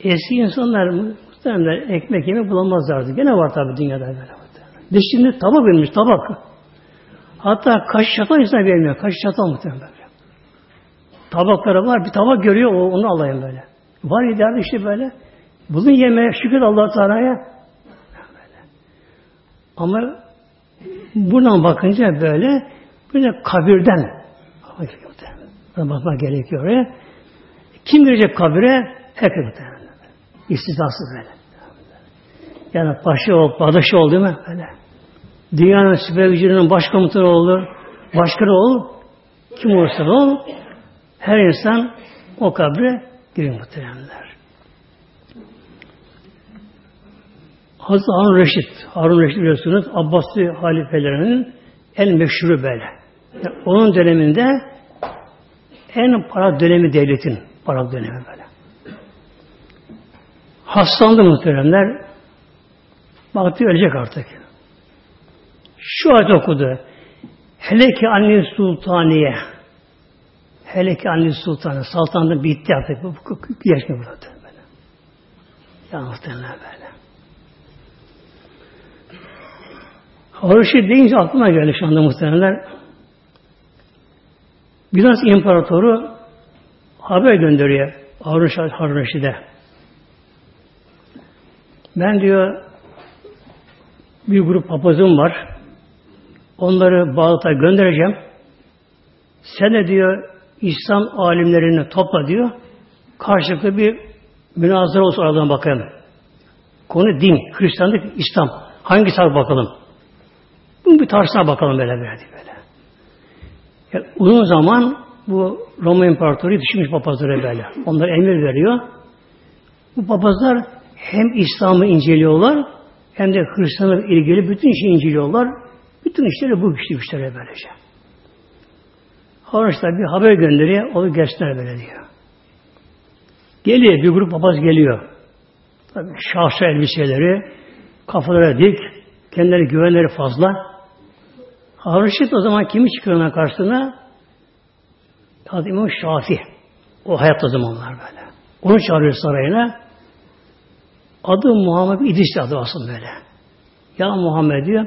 Eski insanlar muhtemelen ekmek yemek bulamazlardı. Gene var tabi dünyada böyle. Dişinde tabak verilmiş tabak. Hatta kaş çatal insan vermiyor. Kaş çatal muhtemelen böyle. Tabakları var. Bir tabak görüyor onu alayım böyle. Var ya işte böyle. Bunun yemeğe şükür allah Teala'ya. Ama buradan bakınca böyle böyle kabirden bakmak gerekiyor oraya. Kim girecek kabire? Herkes. İstisnasız böyle. Yani paşa ol, padaşı ol değil mi? Böyle. Dünyanın süper gücünün başkomutanı olur, başkanı ol, kim olursa ol, her insan o kabre giriyor muhteremler. Hazreti Harun Reşit, Harun Reşit biliyorsunuz Abbasi halifelerinin en meşhuru böyle. Yani onun döneminde en para dönemi devletin para dönemi böyle. Hastalandı muhteremler. Baktı ölecek artık. Şu ayet okudu. Hele ki anne sultaniye. Hele ki anne sultanı. Saltanlığı bitti artık. Bu, yaşmıyor burada. Böyle. Ya muhtemelen böyle. Haruşi deyince aklıma geldi şu anda muhtemelenler. Bizans İmparatoru haber gönderiyor Reşid'e. Ben diyor bir grup papazım var. Onları Bağdat'a göndereceğim. Sen de diyor İslam alimlerini topla diyor. Karşılıklı bir münazara olsun aradan bakalım. Konu din, Hristiyanlık, İslam. Hangisi var bakalım. Bunun bir tarzına bakalım böyle böyle. böyle. Yani uzun zaman bu Roma İmparatoru düşünmüş papazlara böyle. Onlara emir veriyor. Bu papazlar hem İslam'ı inceliyorlar hem de Hristiyanlık ilgili bütün işi inceliyorlar. Bütün işleri bu güçlü güçlere böylece. Havrışlar bir haber gönderiyor, onu göster böyle diyor. Geliyor, bir grup papaz geliyor. Tabii şahsı elbiseleri, kafaları dik, kendileri güvenleri fazla. Harun o zaman kimi çıkıyor ona karşısına? Hazreti İmam Şafi. O hayatta zamanlar böyle. Onu çağırıyor sarayına. Adı Muhammed İdris adı asıl böyle. Ya Muhammed diyor.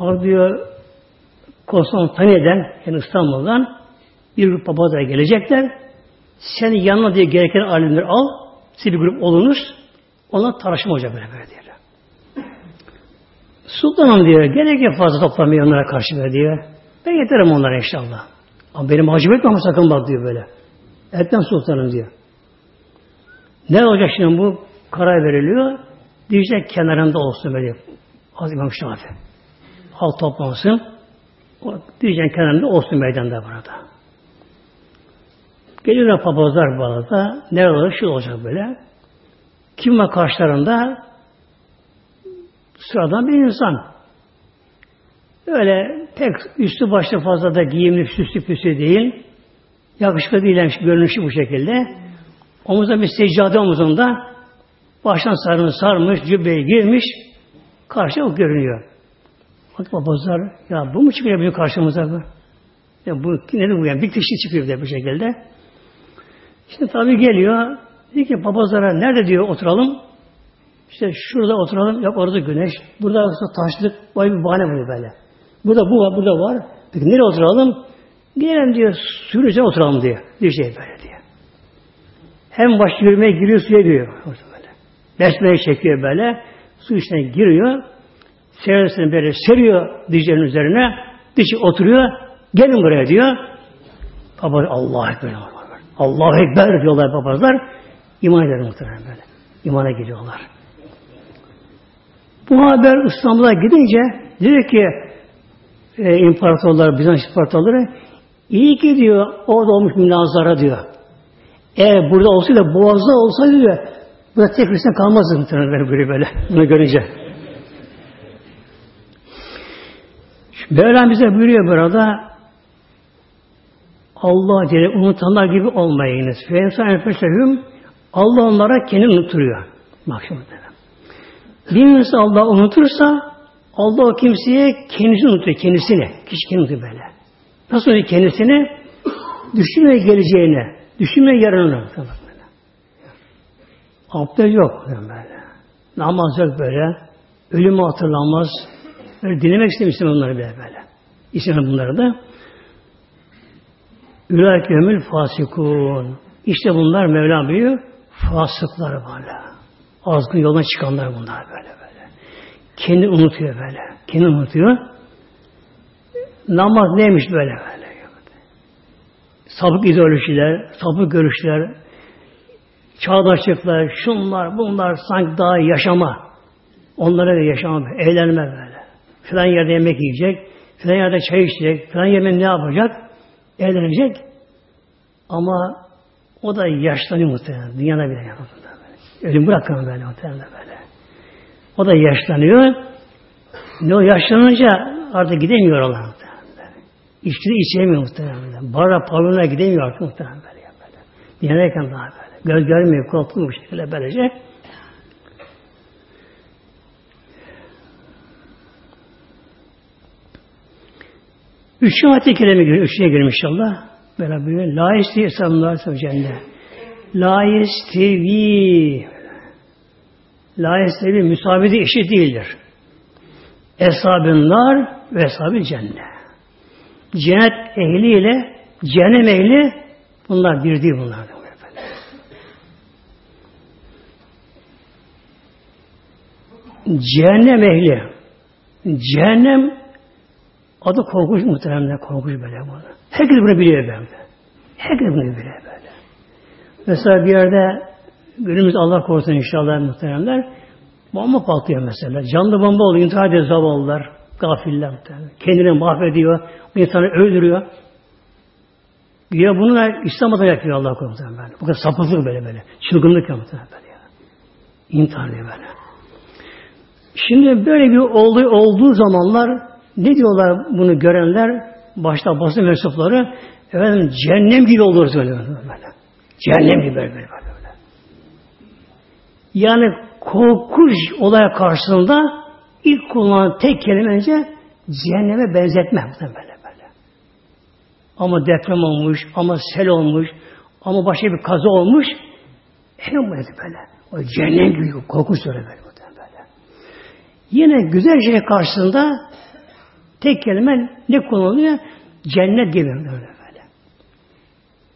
Bak diyor Konstantiniyye'den yani İstanbul'dan bir grup papazlara gelecekler. Sen yanına diye gereken alimleri al. Siz bir grup olunuz. Ona tartışma olacak böyle böyle diyor. Sultanım diyor. Gerek fazla toplamayı onlara karşı ver diyor. Ben yeterim onlara inşallah. Ama benim acip etme sakın bak diyor böyle. Etmem sultanım diyor. Ne olacak şimdi bu? Karar veriliyor. Dicle kenarında olsun böyle. Az İmam Şafi. Halk toplansın. O kenarında olsun meydanda burada. Geliyorlar papazlar bu arada. Ne olacak? Şu olacak böyle. Kim var karşılarında? Sıradan bir insan. Öyle pek üstü başta fazla da giyimli süslü püslü değil. Yakışıklı değilmiş görünüşü bu şekilde. Omuzda bir seccade omuzunda baştan sarını sarmış, cübbeye girmiş. Karşı o görünüyor. Bak babazlar, ya bu mu çıkıyor bizim karşımıza bu? Ya bu nedir bu yani? Bir kişi çıkıyor de bu şekilde. Şimdi tabi geliyor. Diyor ki papazlara nerede diyor oturalım? İşte şurada oturalım. Yok orada güneş. Burada taşlık. Vay bir bahane buluyor böyle. Burada bu var, burada var. Peki nereye oturalım? Gelin diyor suyun üzerine oturalım diyor. Bir şey böyle diyor. Hem baş yürümeye giriyor suya giriyor. Böyle. Besmeye çekiyor böyle. Su içine giriyor. Serisini böyle seriyor dişlerin üzerine. Dişi oturuyor. Gelin buraya diyor. Baba Allah Ekber. Allah Ekber diyorlar papazlar. İman eder muhtemelen böyle. İmana giriyorlar. Bu haber İstanbul'a gidince diyor ki e, imparatorlar, Bizans imparatorları iyi ki diyor orada olmuş münazara diyor. Eğer burada olsaydı boğazda olsaydı diyor burada tek Hristiyan kalmazdı muhtemelen böyle böyle bunu görünce. Mevlam bize buyuruyor burada Allah diye unutanlar gibi olmayınız. Ve insan Allah onlara kendini unutturuyor. Bak şimdi. İnsan Allah unutursa Allah o kimseye kendisini unutuyor, kendisini. Kişi kendini unutuyor böyle. Nasıl unutuyor kendisini? Düşünmeye geleceğine, düşünmeye yarınına. Abdest yok böyle. Namaz yok böyle. Ölümü hatırlanmaz. Böyle dinlemek istemiştim onları böyle böyle. İstemem bunları da. Ülâk ömül fasikun. İşte bunlar Mevlam biliyor. Fasıklar böyle. Azgın yoldan çıkanlar bunlar böyle böyle. Kendi unutuyor böyle. Kendi unutuyor. Namaz neymiş böyle böyle. Sapık ideolojiler, sapık görüşler, çağdaşlıklar, şunlar, bunlar sanki daha yaşama. Onlara da yaşama, eğlenme böyle. Filan yerde yemek yiyecek, filan yerde çay içecek, filan yemeği ne yapacak? Eğlenecek. Ama o da yaşlanıyor muhtemelen. Dünyada bile yapıyor. Ölüm bırakın böyle muhtemelen böyle. O da yaşlanıyor. Ne o yaşlanınca artık gidemiyor Allah muhtemelen. İçkide içemiyor muhtemelen. Bara palona gidemiyor artık muhtemelen böyle. böyle. Dünyadayken daha böyle. Göz görmüyor, korkulu bu şekilde böylece. Üçüncü ayet-i kerime giriyor. Üçüncüye girelim inşallah. Beraber. La sallallahu cennet. La istevi. La istevi müsabede eşit değildir. Eshab-ı nar ve eshab cennet. Cennet ehliyle cehennem ehli bunlar bir değil bunlar. Cehennem ehli. Cehennem adı korkunç muhtemelen korkunç böyle bunu. Herkes bunu biliyor böyle. Herkes bunu biliyor. Mesela bir yerde günümüz Allah korusun inşallah muhteremler bomba patlıyor mesela. Canlı bomba oluyor. intihar ediyor zavallılar. Gafiller muhtemelen. Kendini mahvediyor. İnsanı öldürüyor. Ya bunu da İslam adına yapıyor Allah korusun böyle. Bu kadar sapıklık böyle böyle. Çılgınlık yapıyor böyle ya. İntihar ediyor böyle. Şimdi böyle bir olay olduğu zamanlar ne diyorlar bunu görenler? Başta basın mensupları efendim cehennem gibi olur söylüyor böyle. Cehennem gibi böyle, böyle, böyle. Yani korkunç olay karşısında ilk kullanılan tek kelime önce cehenneme benzetme böyle böyle. Ama deprem olmuş, ama sel olmuş, ama başka bir kaza olmuş. Hemen böyle böyle. O cehennem gibi korkunç öyle böyle. Yine güzel şey karşısında tek kelime ne kullanılıyor? Cennet gibi böyle böyle.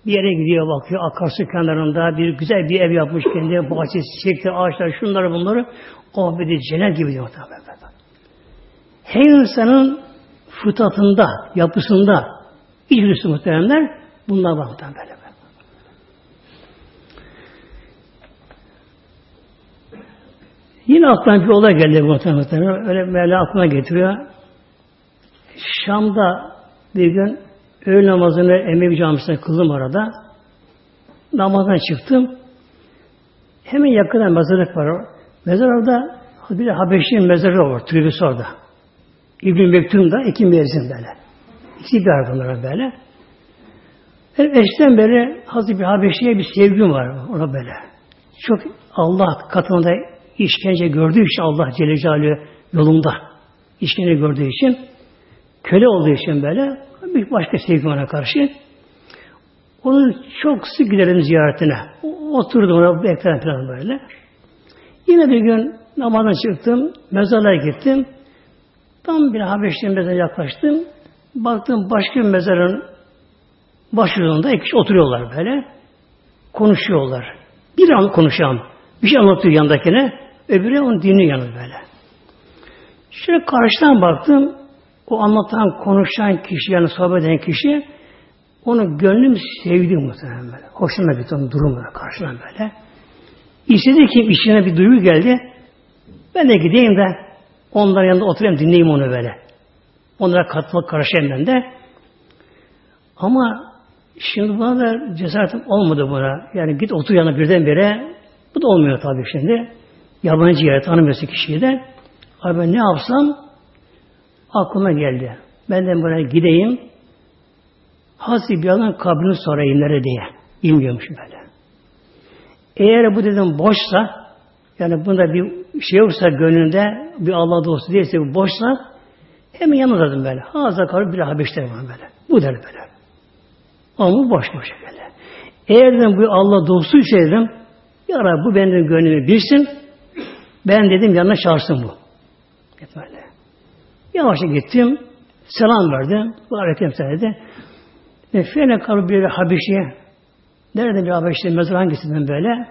Bir yere gidiyor bakıyor akarsu kenarında bir güzel bir ev yapmış kendine bahçesi, çiçekler, ağaçlar, şunları bunları o bir de cennet gibi diyor. Her insanın fıtratında, yapısında içgüdüsü muhteremler bunlar var böyle. Yine aklıma bir olay geldi muhtemelen. Öyle Mevla aklına getiriyor. Şam'da bir gün öğle namazını Emevi Camisi'nde kıldım arada. Namazdan çıktım. Hemen yakında mezarlık var. Mezar orada bir de Habeşi'nin mezarı var. Tribüsü orada. İbn-i Mektum'da iki mezun böyle. İkisi bir arkamda böyle. Benim eşten beri Hazreti bir Habeşi'ye bir sevgim var ona böyle. Çok Allah katında işkence gördüğü için Allah Celle Celaluhu yolunda işkence gördüğü için köle olduğu için böyle bir başka sevgi ona karşı onun çok sık giderim ziyaretine. Oturdum ona beklerim falan böyle. Yine bir gün namazdan çıktım, mezarlığa gittim. Tam bir Habeşli'nin mezarına yaklaştım. Baktım başka bir mezarın başucunda iki kişi oturuyorlar böyle. Konuşuyorlar. Bir an konuşan. Bir şey anlatıyor yandakine. Öbürü onun dini yanı böyle. Şöyle karşıdan baktım. O anlatan, konuşan kişi yani sohbet eden kişi onu gönlüm sevdi muhtemelen böyle. Hoşuna gitti onun durumu karşıdan böyle. İstedi ki içine bir duygu geldi. Ben de gideyim de onların yanında oturayım dinleyeyim onu böyle. Onlara katılıp karışayım ben de. Ama şimdi bana da cesaretim olmadı buna. Yani git otur yanına birdenbire. Bu da olmuyor tabii şimdi yabancı yere tanımıyorsa kişiyi de abi ben ne yapsam aklıma geldi. Ben de buraya gideyim Hazreti Bilal'ın kabrini sorayım nerede diye. Bilmiyormuş böyle. Eğer bu dedim boşsa yani bunda bir şey yoksa gönlünde bir Allah dostu değilse bu boşsa hemen yanına böyle. Hazır kalır bir Habeş der bana böyle. Bu der böyle. Ama boş boş şekilde. Eğer dedim bu Allah dostu dedim ya Rabbi bu benim gönlümü bilsin ben dedim yanına çağırsın bu. Böyle. Yavaşça gittim. Selam verdim. Bu aleyküm söyledi. Ve fene kalır bir Habeşi'ye. Nerede bir Habeşi? Mezar hangisinden böyle?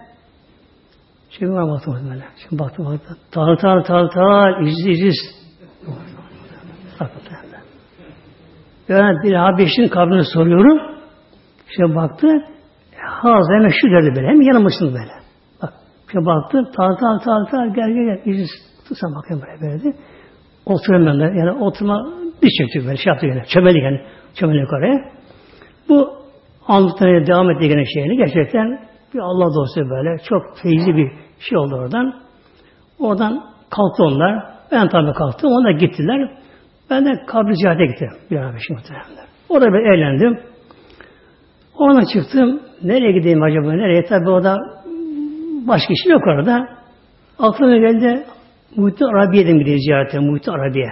Şimdi bana baktım böyle. Şimdi baktım baktım. Tal tal tal tal. İziz iziz. Yani bir Habeş'in kabrini soruyorum. İşte baktı. Hazır hemen şu derdi böyle. Hem yanılmışsın böyle. Bak. İşte baktı. Tal tal tal tal. Gel gel gel. İziz. Tutsam bakayım böyle böyle. Oturuyorum. Yani oturma bir çekti böyle. Şey yaptı yani. Çömeli yani. Çömeli yukarıya. Bu anlatmaya devam ettiği gene şeyini gerçekten bir Allah dostu böyle çok feyizli bir şey oldu oradan. Oradan kalktı onlar. Ben tabi kalktım. Onlar gittiler. Ben de kabri ziyarete gittim. Bir abi şimdi muhtemelen. Orada ben eğlendim. Oradan çıktım. Nereye gideyim acaba? Nereye? Tabi orada başka işim yok orada. Aklıma geldi Muhit Arabiye'den gideyim ziyarete. Muhit Arabiye.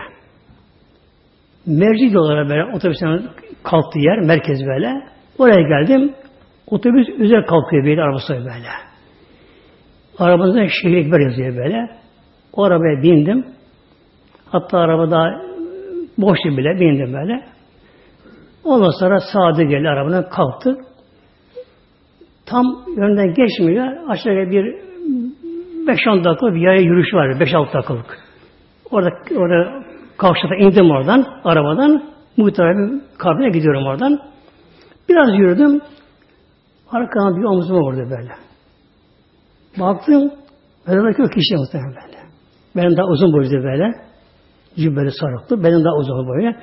Merci olarak böyle otobüsten kalktığı yer, merkez böyle. Oraya geldim. Otobüs üzerine kalkıyor böyle arabası böyle. Arabada şehir ekber yazıyor böyle. O arabaya bindim. Hatta arabada boştu bile bindim böyle. Ondan sonra sağda geldi arabadan kalktı. Tam yönden geçmiyor. Aşağıya bir 5-10 dakika bir yaya yürüyüş var. 5-6 dakikalık. Orada, orada kavşata indim oradan, arabadan. Muhtemelen kabrine gidiyorum oradan. Biraz yürüdüm. Arkadan bir omzuma vurdu böyle. Baktım, mezardaki o kişi muhtemelen böyle. Benim daha uzun boylu böyle. Cübbeli sarıklı. Benim daha uzun boyu.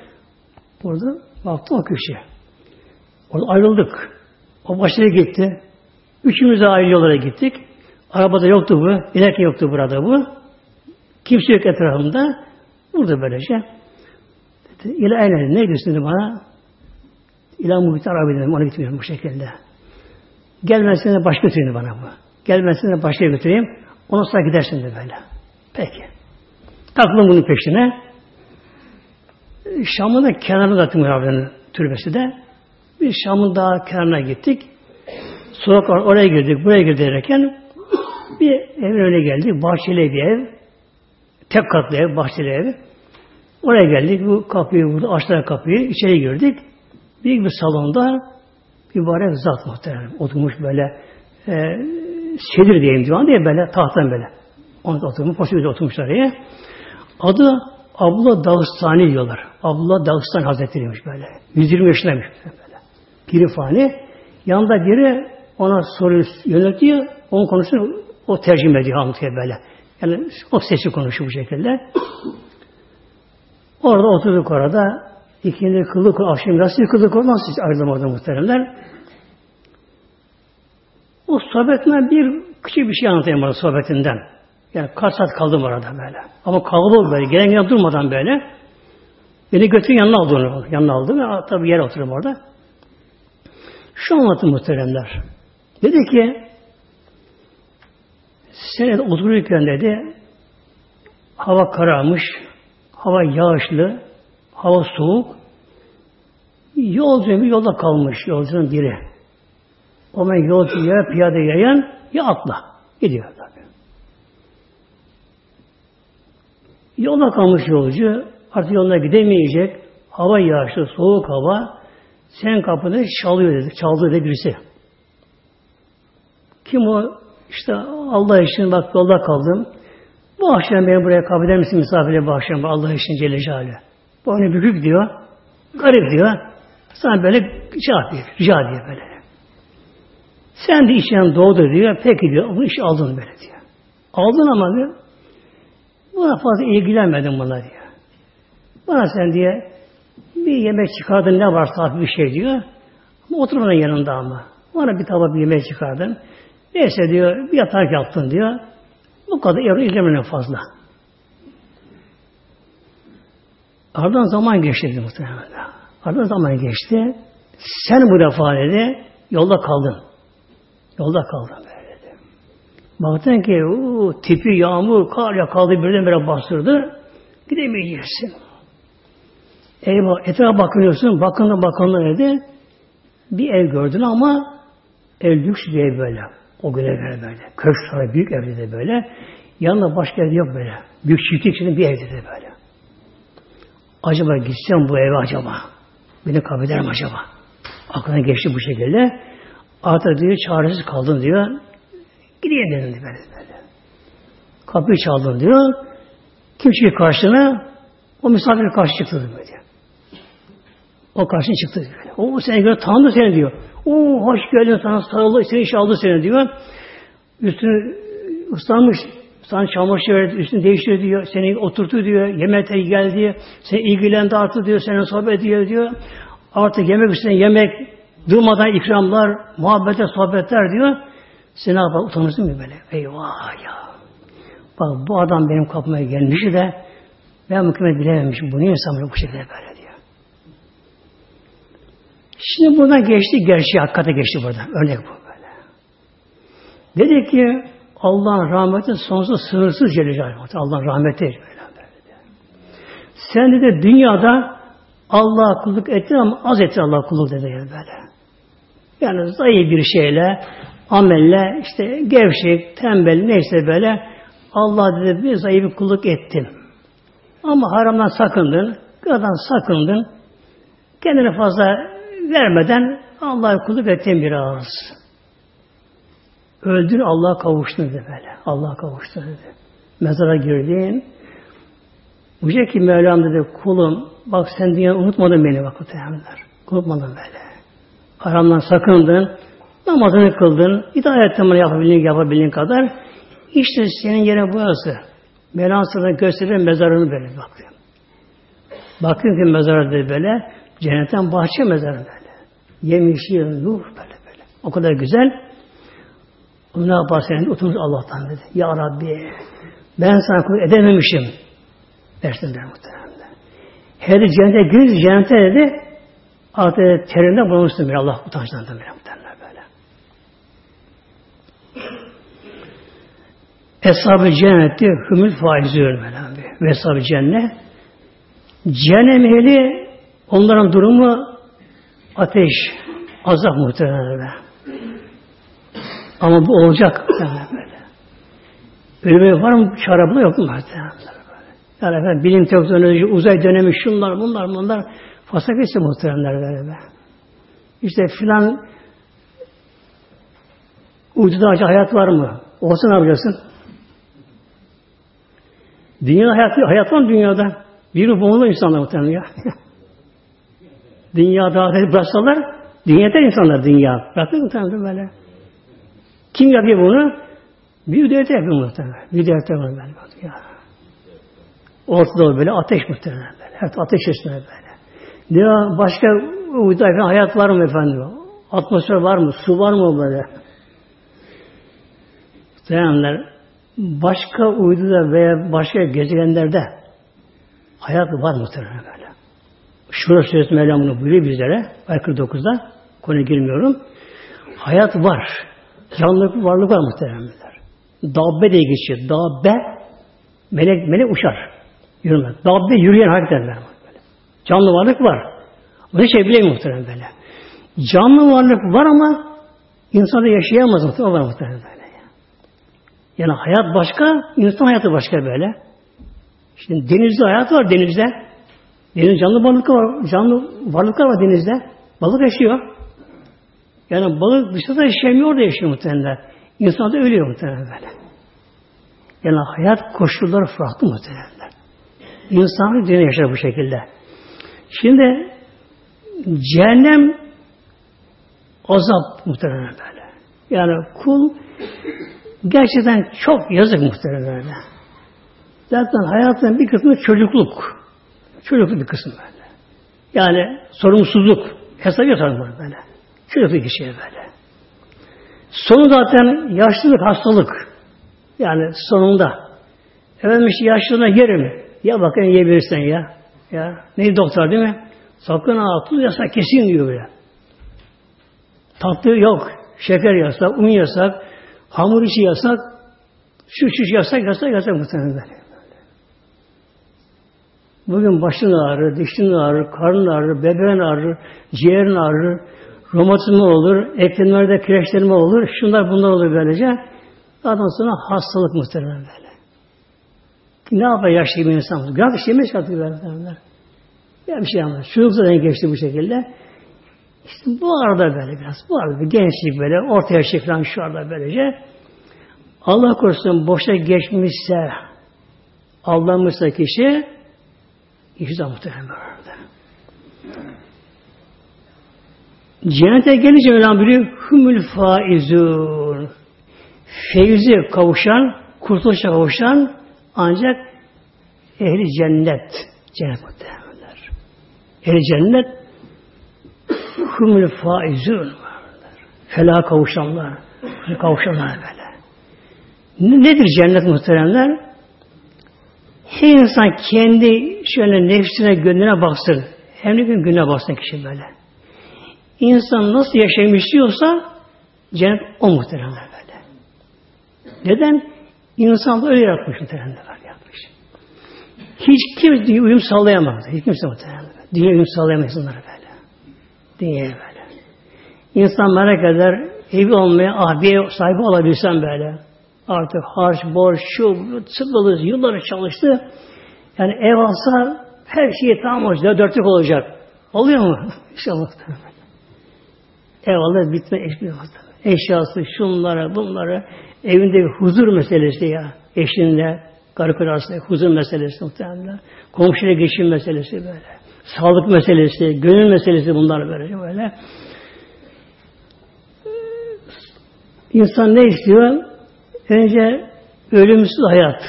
Burada baktım o kişi. Orada ayrıldık. O başına gitti. Üçümüz de ayrı yollara gittik. Arabada yoktu bu. İnerken yoktu burada bu. Kimse yok etrafında. Burada böylece. Dedi, İla aynen. Ne diyorsun bana? İla muhtar abi dedim. Ona gitmiyorum bu şekilde. Gelmezsen başka götüreyim bana bu. Gelmezsen başka götüreyim. Ondan sonra gidersin de böyle. Peki. Kalktım bunun peşine. Şam'ın da kenarına da Muhabbet'in türbesi de. Biz Şam'ın daha kenarına gittik. Sokak oraya girdik, buraya girdik derken bir evin önüne geldik. Bahçeli bir ev. Tek katlı ev, bahçeli ev. Oraya geldik. Bu kapıyı vurdu. Açtılar kapıyı. içeri girdik. Büyük bir salonda mübarek zat muhtemelen. Oturmuş böyle e, sedir diyeyim diyor. Diye böyle tahttan böyle. Onu oturmuş. Poşete oturmuşlar oraya. Adı Abla Dağıstani diyorlar. Abla Dağıstan Hazretleri'ymiş böyle. 120 yaşındaymış böyle. Piri fani. Yanında biri ona soruyu yönetiyor. Onun konusunu o tercüme ediyor anlatıyor böyle. Yani o sesi konuşuyor bu şekilde. Orada oturduk orada. İkindi kıldık, akşam nasıl kıldık olmaz hiç ayrılamadı muhteremler. O sohbetinden bir küçük bir şey anlatayım bana sohbetinden. Yani kaç saat kaldım orada böyle. Ama kalabalık böyle. Gelen gelen durmadan böyle. Beni götürün yanına aldı onu. Yanına aldı ve tabi yere oturdum orada. Şu anlattı muhteremler. Dedi ki senede otururken dedi hava kararmış, hava yağışlı, hava soğuk. Yolcu bir yolda kalmış yolcunun biri. O zaman yolcu ya piyade yayan ya atla. Gidiyor tabi. Yolda kalmış yolcu artık yoluna gidemeyecek. Hava yağışlı, soğuk hava. Sen kapını çalıyor dedi. Çaldı dedi birisi. Kim o? İşte Allah için bak yolda kaldım. Bu akşam beni buraya kabul eder misin misafire bu akşam Allah için Celle. Bu hani bükük diyor. Garip diyor. Sana böyle şey yapıyor. Rica diyor böyle. Sen de işten doğdu diyor. Peki diyor. Bu işi aldın böyle diyor. Aldın ama diyor. Buna fazla ilgilenmedin buna diyor. Bana sen diye bir yemek çıkardın ne varsa bir şey diyor. Ama oturmanın yanında ama. Bana bir tabak bir yemek çıkardın. Neyse diyor bir yatak yaptın diyor. Bu kadar yarı izlemenin fazla. Aradan zaman geçti dedi muhtemelen. Aradan zaman geçti. Sen bu defa dedi yolda kaldın. Yolda kaldın dedi. Baktın ki o tipi yağmur, kar ya kaldı birdenbire bastırdı. Gidemeyeceksin. Eyvah etrafa bakıyorsun. Bakınla bakınla dedi. Bir ev gördün ama ev lüks bir ev böyle. O güne göre böyle. Köşk saray büyük evde de böyle. Yanında başka ev yok böyle. Büyük çiftlik içinde bir evde de böyle. Acaba gitsem bu eve acaba? Beni kabul eder mi acaba? Aklına geçti bu şekilde. Artık diyor çaresiz kaldın diyor. Gideyim dedim böyle böyle. Kapıyı çaldım diyor. Kim çıktı karşına? O misafir karşı çıktı böyle. O karşına çıktı. O seni göre tanıdı seni diyor. O hoş geldin sana sarıldı, seni işe aldı seni diyor. Üstünü ıslanmış, sana çamaşır verdi, üstünü değiştir diyor, seni oturtu diyor, yemekte geldi, seni ilgilendi artık diyor, seninle sohbet ediyor diyor. Artık yemek üstüne yemek, durmadan ikramlar, muhabbete, sohbetler diyor. Sen ne yapar? Utanırsın mı böyle? Eyvah ya. Bak bu adam benim kapıma gelmiş de ben mükemmel bilememişim. Bu niye insan bu şekilde böyle. Şimdi buradan geçti, gerçeği hakikate geçti burada. Örnek bu böyle. Dedi ki Allah'ın rahmeti sonsuz sınırsız Celle Allah'ın rahmeti böyle, böyle. Sen dedi dünyada Allah'a kulluk ettin ama az ettin Allah kulluk dedi yani böyle. Yani zayıf bir şeyle, amelle, işte gevşek, tembel neyse böyle Allah dedi bir zayıf bir kulluk ettin. Ama haramdan sakındın, gıdadan sakındın. Kendine fazla vermeden Allah'a kulluk ettin biraz. Öldün Allah'a kavuştun dedi böyle. Allah'a kavuştun dedi. Mezara girdin. Diyecek ki Mevlam dedi kulum bak sen dünya unutmadın beni bak muhtemelenler. Unutmadın böyle. Haramdan sakındın. Namazını kıldın. İdare ettin yapabildiğin, yapabildiğin kadar. İşte senin yerin burası. Mevlam sana gösterir mezarını böyle bakıyor. Bakın ki mezarı dedi böyle. Cennetten bahçe mezarı böyle. Yemişi, nur böyle böyle. O kadar güzel. Ne yapar senin? Oturmuş Allah'tan dedi. Ya Rabbi ben sana kul edememişim. Dersin der muhtemelen. Her cennete giriz cennete dedi. Artık terimden bulmuşsun bir Allah utançtan da muhtemelen böyle. Eshab-ı cenneti hümül faizi Mevlam ve eshab-ı cennet cehennem ehli onların durumu ateş azap muhtemelen böyle. Ama bu olacak böyle. Ölüme var mı? Çare yok mu? Muhtemelen yani efendim, bilim teknoloji, uzay dönemi, şunlar, bunlar, bunlar fasakesi muhteremler böyle be. İşte filan uyduda hayat var mı? Olsa ne yapacaksın? Dünya hayatı, hayat var mı dünyada? Bir bulunur insanlar muhtemelen ya. [LAUGHS] dünyada hayatı bıraksalar, dünyada insanlar dünya. Bırakır muhtemelen böyle. Kim yapıyor bunu? Bir devlet yapıyor muhtemelen. Bir devlet yapıyor böyle. Ya. Ortada böyle ateş muhtemelen böyle. Her ateş üstüne böyle. Ne başka uydu hayat var mı efendim? Atmosfer var mı? Su var mı böyle? Muhtemelenler başka uyduda veya başka gezegenlerde hayat var muhtemelen böyle. Şurada Suresi Mevlam bunu buyuruyor bizlere. Ay 49'da. Konuya girmiyorum. Hayat var. Canlılık, varlık var muhtemelenler. Dabbe diye geçiyor. Dabbe melek, melek uçar. Yürüme. Dabbe yürüyen hareket. Böyle. Canlı varlık var. Bu şey bile muhtemelen böyle. Canlı varlık var ama insan da yaşayamaz muhtemelen. O var muhtemelen böyle. Yani hayat başka, insan hayatı başka böyle. Şimdi denizde hayat var denizde. Deniz canlı balık var, canlı varlıklar var denizde. Balık yaşıyor. Yani balık dışarıda yaşayamıyor, orada yaşıyor muhtemelen. İnsan da ölüyor muhtemelen böyle. Yani hayat koşulları farklı muhtemelen. İnsan dünya yaşar bu şekilde. Şimdi cehennem azap muhtemelen böyle. Yani kul gerçekten çok yazık muhtemelen böyle. Zaten hayatın bir kısmı çocukluk. Çocukluk bir kısmı böyle. Yani sorumsuzluk. Hesap yok böyle. Çocukluk bir şey böyle. Sonu zaten yaşlılık, hastalık. Yani sonunda. Efendim işte yaşlılığına yerim. Ya bakın yiyebilirsen ya. Ya. Ne doktor değil mi? Sakın ha tuz yasak kesin diyor böyle. Tatlı yok. Şeker yasak, un yasak, hamur işi yasak. Şu şu yasak yasak yasak muhtemelen. Bugün başın ağrır, dişin ağrır, karnın ağrır, bebeğin ağrır, ciğerin ağrır, romatizma olur, eklemlerde kireçlenme olur, şunlar bunlar olur böylece. Ondan sonra hastalık muhtemelen böyle. Ne yapar yaşlı bir insan? Şey mi çıkarttı böyle? Ya bir şey yapmaz. Çocuk zaten geçti bu şekilde. İşte bu arada böyle biraz. Bu arada bir gençlik böyle. Orta yaşlı falan şu arada böylece. Allah korusun boşa geçmişse aldanmışsa kişi işte muhtemelen böyle. Cennete gelince Mevlam biliyor hümül faizun feyzi kavuşan kurtuluşa kavuşan ancak ehli cennet cennet muhtemelenler. Ehli cennet hümül faizun fela kavuşanlar kavuşanlar böyle. Nedir cennet muhteremler? Her insan kendi şöyle nefsine, gönlüne baksın. Hem de gün güne baksın kişi böyle. İnsan nasıl yaşamak istiyorsa cennet o muhteremler böyle. Neden? İnsan öyle yaratmış muhteremler var yapmış. Hiç kimse uyum sağlayamaz. Hiç kimse muhteremler. Dünya uyum sağlayamaz insanlara böyle. Dünyaya böyle. İnsan merak eder, evi olmaya, abiye sahibi olabilsem böyle artık harç, borç, şu, sıkılır, yılları çalıştı. Yani ev alsa her şeyi tam olacak, dörtlük olacak. Oluyor mu? [LAUGHS] İnşallah. Ev alır, bitme. Eşyası, şunları, bunları, evinde huzur meselesi ya. Eşinle, karı kız huzur meselesi muhtemelen. Komşuyla geçim meselesi böyle. Sağlık meselesi, gönül meselesi bunlar böyle böyle. İnsan ne istiyor? Önce ölümsüz hayat.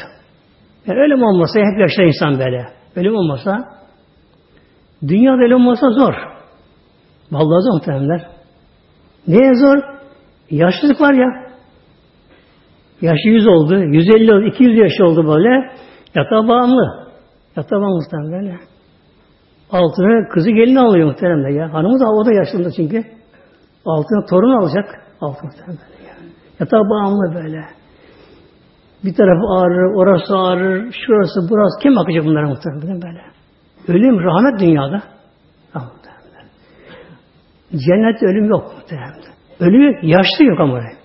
Yani ölüm olmasa hep yaşar insan böyle. Ölüm olmasa dünyada ölüm olmasa zor. Vallahi zor muhtemelenler. Neye zor? Yaşlılık var ya. Yaşı 100 oldu, 150 oldu, 200 yaş oldu böyle. Yatağa bağımlı. Yatağa bağımlı muhtemelen. Altına kızı gelin alıyor muhtemelen ya. Hanımı da o da yaşlandı çünkü. Altına torun alacak. Altına muhtemelen ya. Yatağa bağımlı böyle. Bir tarafı ağrır, orası ağrır, şurası, burası. Kim bakacak bunlara muhtemelen böyle? Ölüm, rahmet dünyada. Cennette ölüm yok muhtemelen. Ölüm yaşlı yok ama oraya.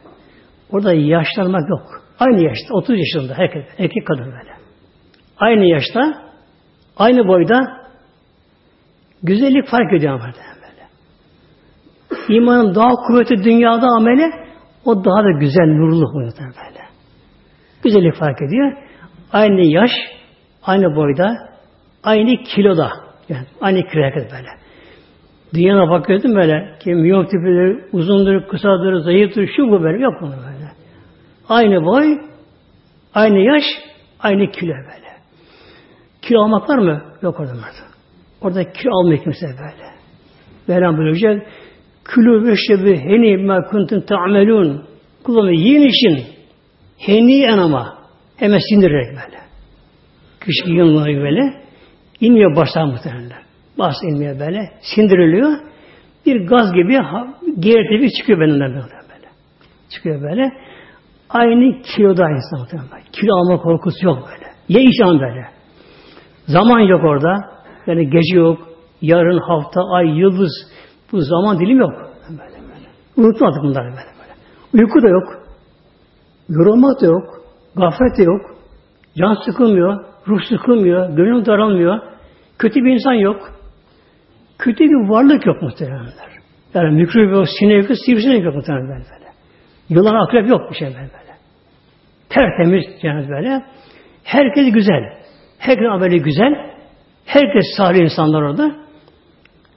Orada yaşlanmak yok. Aynı yaşta, 30 yaşında herkes, erkek kadın böyle. Aynı yaşta, aynı boyda güzellik fark ediyor ama böyle. İmanın daha kuvvetli dünyada ameli o daha da güzel, nurlu muhtemelen böyle. Güzellik fark ediyor. Aynı yaş, aynı boyda, aynı kiloda. Yani aynı kilo herkes böyle. Dünyana bakıyordum böyle ki miyop tipidir, uzundur, kısadır, zayıftır, şu bu böyle. Yok bunu böyle. Aynı boy, aynı yaş, aynı kilo böyle. Kilo almak var mı? Yok orada. Orada kilo almıyor kimse böyle. Mevlam buyuracak. Külü ve şebi heni ma kuntum ta'melun. Kullanı yiyin için Heniyen ama hemen sindirerek böyle. Küçük yılları böyle. inmiyor baştan muhtemelen. Bas inmiyor böyle. Sindiriliyor. Bir gaz gibi geri bir çıkıyor benden böyle. böyle. Çıkıyor böyle. Aynı kiloda insan muhtemelen. Kilo alma korkusu yok böyle. Ye iç an böyle. Zaman yok orada. Yani gece yok. Yarın, hafta, ay, yıldız. Bu zaman dilim yok. Böyle böyle. Unutmadık bunları böyle böyle. Uyku da yok. Yorulmak da yok. Gaflet de yok. Can sıkılmıyor. Ruh sıkılmıyor. Gönül daralmıyor. Kötü bir insan yok. Kötü bir varlık yok muhtemelenler. Yani mikrop yok, sinek yok, sivrisinek yok muhtemelen böyle. Yılan akrep yok bir şey böyle. böyle. Tertemiz cennet böyle. Herkes güzel. Herkes ameli güzel. Herkes salih insanlar orada.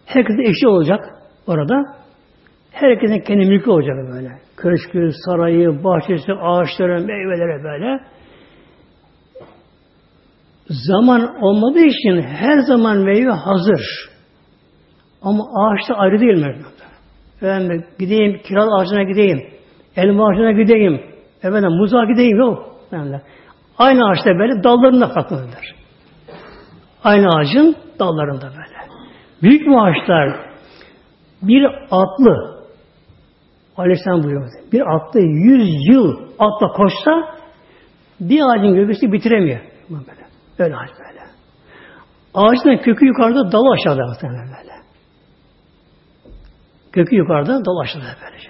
Herkes eşi olacak orada. Herkesin kendi mülkü olacak böyle. Köşkü, sarayı, bahçesi, ağaçları, meyveleri böyle. Zaman olmadığı için her zaman meyve hazır. Ama ağaçta ayrı değil mi? Ben gideyim, kiraz ağacına gideyim, elma ağacına gideyim, efendim muza gideyim, yok. Yani aynı ağaçta böyle dallarında katlanırlar. Aynı ağacın dallarında böyle. Büyük mü ağaçlar bir atlı Aleyhisselam buyuruyor. Bir atlı yüz yıl atla koşsa Bir ağacın gövdesi bitiremiyor. Böyle. Öyle ağaç böyle. Ağacın kökü yukarıda, dalı aşağıda muhtemelen böyle. Kökü yukarıda, dalı aşağıda böylece.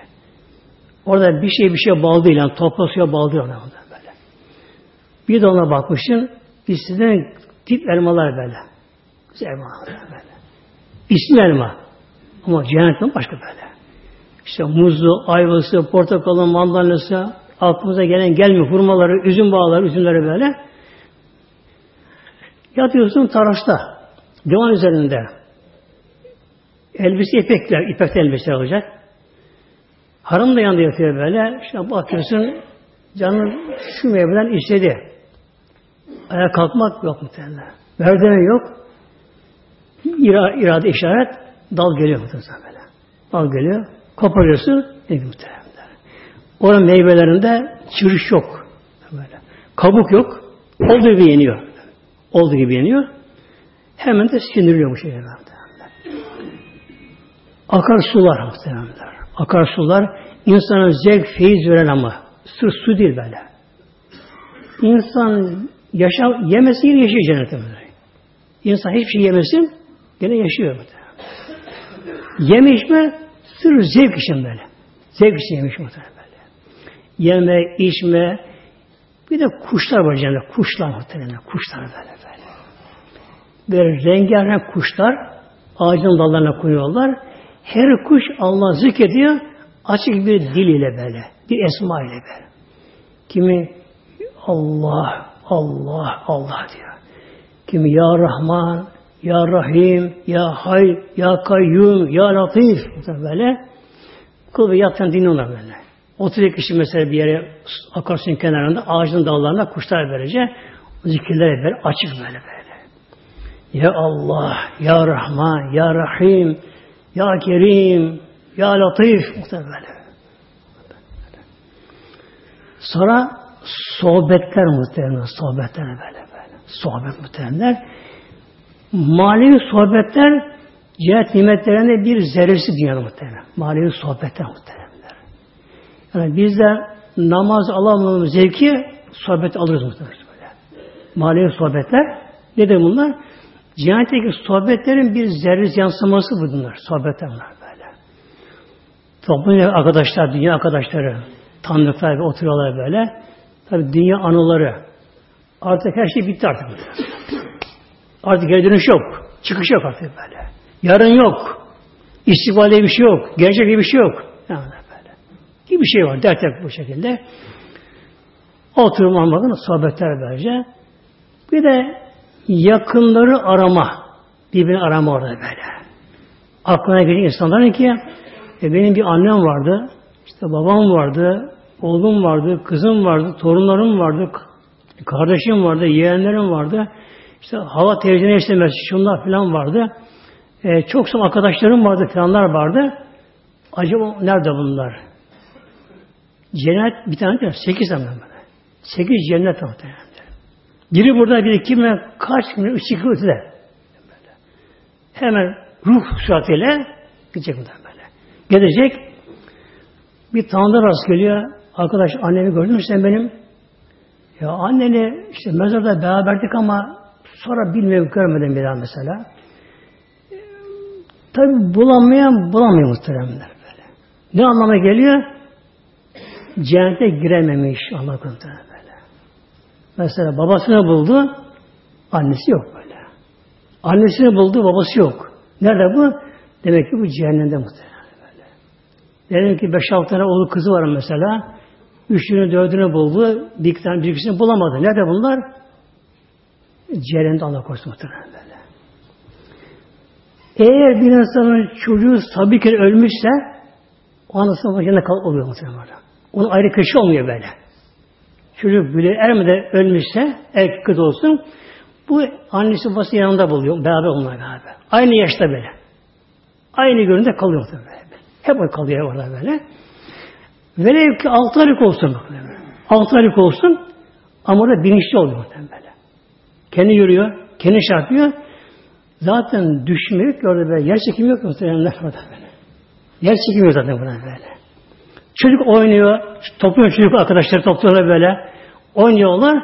Orada bir şey bir şey bağlı değil. Yani topla suya bağlı değil orada böyle. Bir de ona bakmışsın. İçinden tip elmalar böyle. Güzel elmalar böyle. İsmi elma. Ama cehennetten başka böyle. İşte muzlu, ayvası, portakalı, mandalinası, aklımıza gelen gelmiyor. Hurmaları, üzüm bağları, üzümleri böyle. Yatıyorsun taraşta. Divan üzerinde. Elbise ipekler, ipekten elbise olacak. Harım da yanında yatıyor böyle. İşte bakıyorsun canın şu meyveden istedi. Ayağa kalkmak yok muhtemelen. Merdiven yok. İra, irade işaret dal geliyor muhtemelen böyle. Dal geliyor. Koparıyorsun. Ne muhtemelen. Oranın meyvelerinde çürüş yok. Böyle. Kabuk yok. Olduğu gibi yeniyor. Olduğu gibi yeniyor. Hemen de sindiriliyor bu şeyler. Akar sular muhtemelenler. Akar sular insana zevk, feyiz veren ama sır su değil böyle. İnsan yaşam, yemesi yine yaşıyor cennette. İnsan hiçbir şey yemesin, gene yaşıyor. Yeme içme, sır zevk için böyle. Zevk için yemiş muhtemelen böyle. Yeme, içme, bir de kuşlar var cennet. Kuşlar muhtemelen. Kuşlar böyle böyle. Böyle rengarenk kuşlar ağacın dallarına koyuyorlar. Her kuş Allah zikrediyor açık bir dil ile böyle. Bir esma ile böyle. Kimi Allah, Allah, Allah diyor. Kimi Ya Rahman, Ya Rahim, Ya Hay, Ya Kayyum, Ya Latif. Böyle. Kul ve yattan dinliyorlar böyle. Oturuyor kişi mesela bir yere akarsuyun kenarında ağacın dallarına kuşlar böylece zikirler böyle açık böyle böyle. Ya Allah, Ya Rahman, Ya Rahim, Ya Kerim, Ya Latif muhtemelen. Sonra sohbetler muhtemelen, sohbetler böyle böyle. Sohbet muhtemelen. Manevi sohbetler cennet nimetlerinde bir zerresi dünyada muhtemelen. Manevi sohbetler muhtemelen. Yani biz de namaz alamamız zevki sohbet alırız muhtemelen böyle. Manevi sohbetler. Ne de bunlar? Cehennetteki sohbetlerin bir zerresi yansıması bunlar. Sohbetler bunlar böyle. Toplum arkadaşlar, dünya arkadaşları, tanıdıklar gibi oturuyorlar böyle. Tabi dünya anıları. Artık her şey bitti artık. Artık geri dönüş yok. Çıkış yok artık böyle. Yarın yok. İstikbalde bir şey yok. Gelecek bir şey yok. Yani gibi bir şey var. Dert yok bu şekilde. Oturum bakın sohbetler böylece. Bir de yakınları arama. Birbirini arama orada böyle. Aklına geliyor insanların ki e, benim bir annem vardı, işte babam vardı, oğlum vardı, kızım vardı, torunlarım vardı, kardeşim vardı, yeğenlerim vardı. İşte hava teyzene istemez, şunlar falan vardı. E, çok son arkadaşlarım vardı, falanlar vardı. Acaba nerede bunlar? Cennet bir tane değil, sekiz tane böyle. Sekiz cennet muhtemelen. Biri burada, biri kime kaç milyon ışık ötede. Böyle. Hemen ruh suratıyla gidecek bunlar böyle. Gelecek bir tanrı rast geliyor. Arkadaş annemi gördün mü sen benim? Ya anneni işte mezarda beraberdik ama sonra bilmiyorum görmedim bir daha mesela. Tabi bulamayan bulamıyor muhteremler böyle. Ne anlama geliyor? Cennete girememiş Allah korusun böyle. Mesela babasını buldu, annesi yok böyle. Annesini buldu, babası yok. Nerede bu? Demek ki bu cehennemde muhtemelen böyle. Demek ki beş altı tane oğlu kızı var mesela. Üçünü, dördünü buldu. Bir tane, bir ikisini bulamadı. Nerede bunlar? Cehennemde Allah korusun muhtemelen böyle. Eğer bir insanın çocuğu sabıken ölmüşse o anasının başında kal oluyor muhtemelen. Onun ayrı köşe olmuyor böyle. Çocuk bile ermeden ölmüşse erkek kız olsun bu annesi babası yanında buluyor. Beraber onlar beraber. Aynı yaşta böyle. Aynı göründe kalıyor böyle. Hep kalıyor orada böyle. Velev ki altı olsun. Böyle. Altı olsun ama orada bilinçli oluyor böyle. Kendi yürüyor, kendi çarpıyor. Zaten düşmüyor ki orada böyle. Yer çekimi yok muhtemelen orada böyle. Yer çekimi zaten burada böyle. Çocuk oynuyor, topluyor çocuk arkadaşları topluyorlar böyle. oynuyorlar.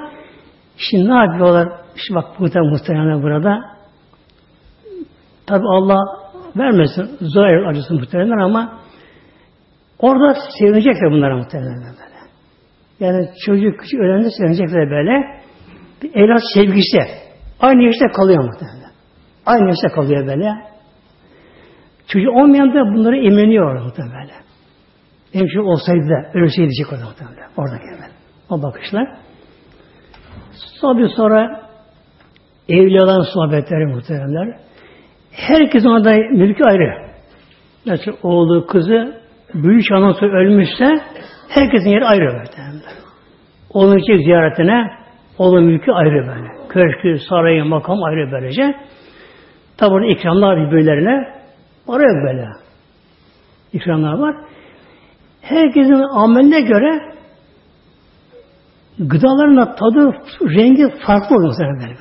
Şimdi ne yapıyorlar? Şimdi bak burada muhtemelen burada. Tabi Allah vermesin zahir acısı muhtemelen ama orada sevinecekler bunlara muhtemelen böyle. Yani çocuk küçük öğrenci sevinecekler böyle. Bir evlat sevgisi. Aynı yaşta kalıyor muhtemelen. Aynı yaşta kalıyor böyle. Çocuğu olmayan da bunları emreniyor muhtemelen. Hemşire olsaydı da ölseydi diyecek orada muhtemelen. Orada hemen. O bakışlar. Sonra sonra evliyaların sohbetleri muhtemelenler. Herkesin orada mülkü ayrı. Mesela oğlu, kızı, büyük anası ölmüşse herkesin yeri ayrı muhtemelenler. Onun için ziyaretine oğlu mülkü ayrı böyle. Köşkü, sarayı, makam ayrı böylece. Tabi orada ikramlar birbirlerine oraya böyle. İkramlar var. Herkesin ameline göre gıdaların tadı, rengi farklı olur mesela.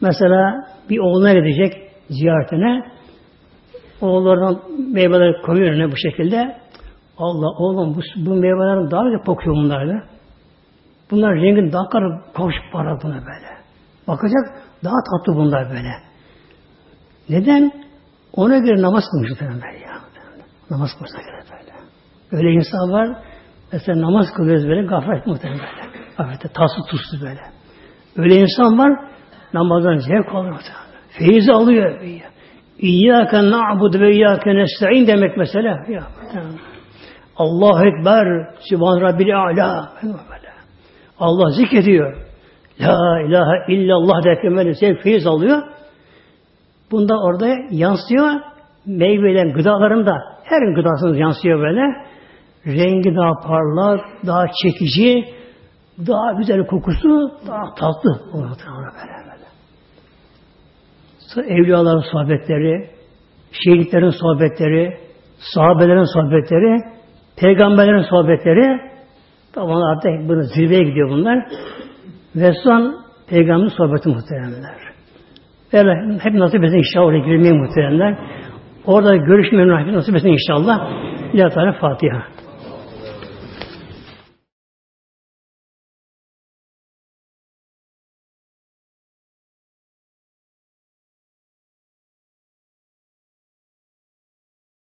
Mesela bir oğluna gidecek ziyaretine oğullardan meyveler koyuyor önüne bu şekilde. Allah oğlum bu, bu meyvelerin daha güzel kokuyor bunlar da. Bunlar rengin daha karı kavuşup para buna böyle. Bakacak daha tatlı bunlar böyle. Neden? Ona göre namaz kılmışlar böyle ya. Namaz kılmışlar böyle. Öyle insan var Mesela namaz kılıyoruz böyle gaflet muhtemelen böyle. Gaflette taslı tuzlu böyle. Öyle insan var namazdan zevk alıyor muhtemelen. Feyiz alıyor. İyyâke na'budu ve iyyâke nesta'in demek mesela. Ya, Allahu Ekber, Sübhan Rabbil A'la. Allah zikrediyor. La ilahe illallah derken böyle zevk feyiz alıyor. Bunda orada yansıyor. Meyvelerin gıdalarında her gıdasında yansıyor böyle rengi daha parlak, daha çekici, daha güzel kokusu, daha tatlı olur böyle böyle. Evliyaların sohbetleri, şehitlerin sohbetleri, sahabelerin sohbetleri, peygamberlerin sohbetleri, tamam artık bunu zirveye gidiyor bunlar. Ve son peygamberin sohbeti muhteremler. Böyle hep nasip etsin inşallah oraya girmeyi muhteremler. Orada görüşmeyi nasip etsin inşallah. İlahi Teala Fatiha.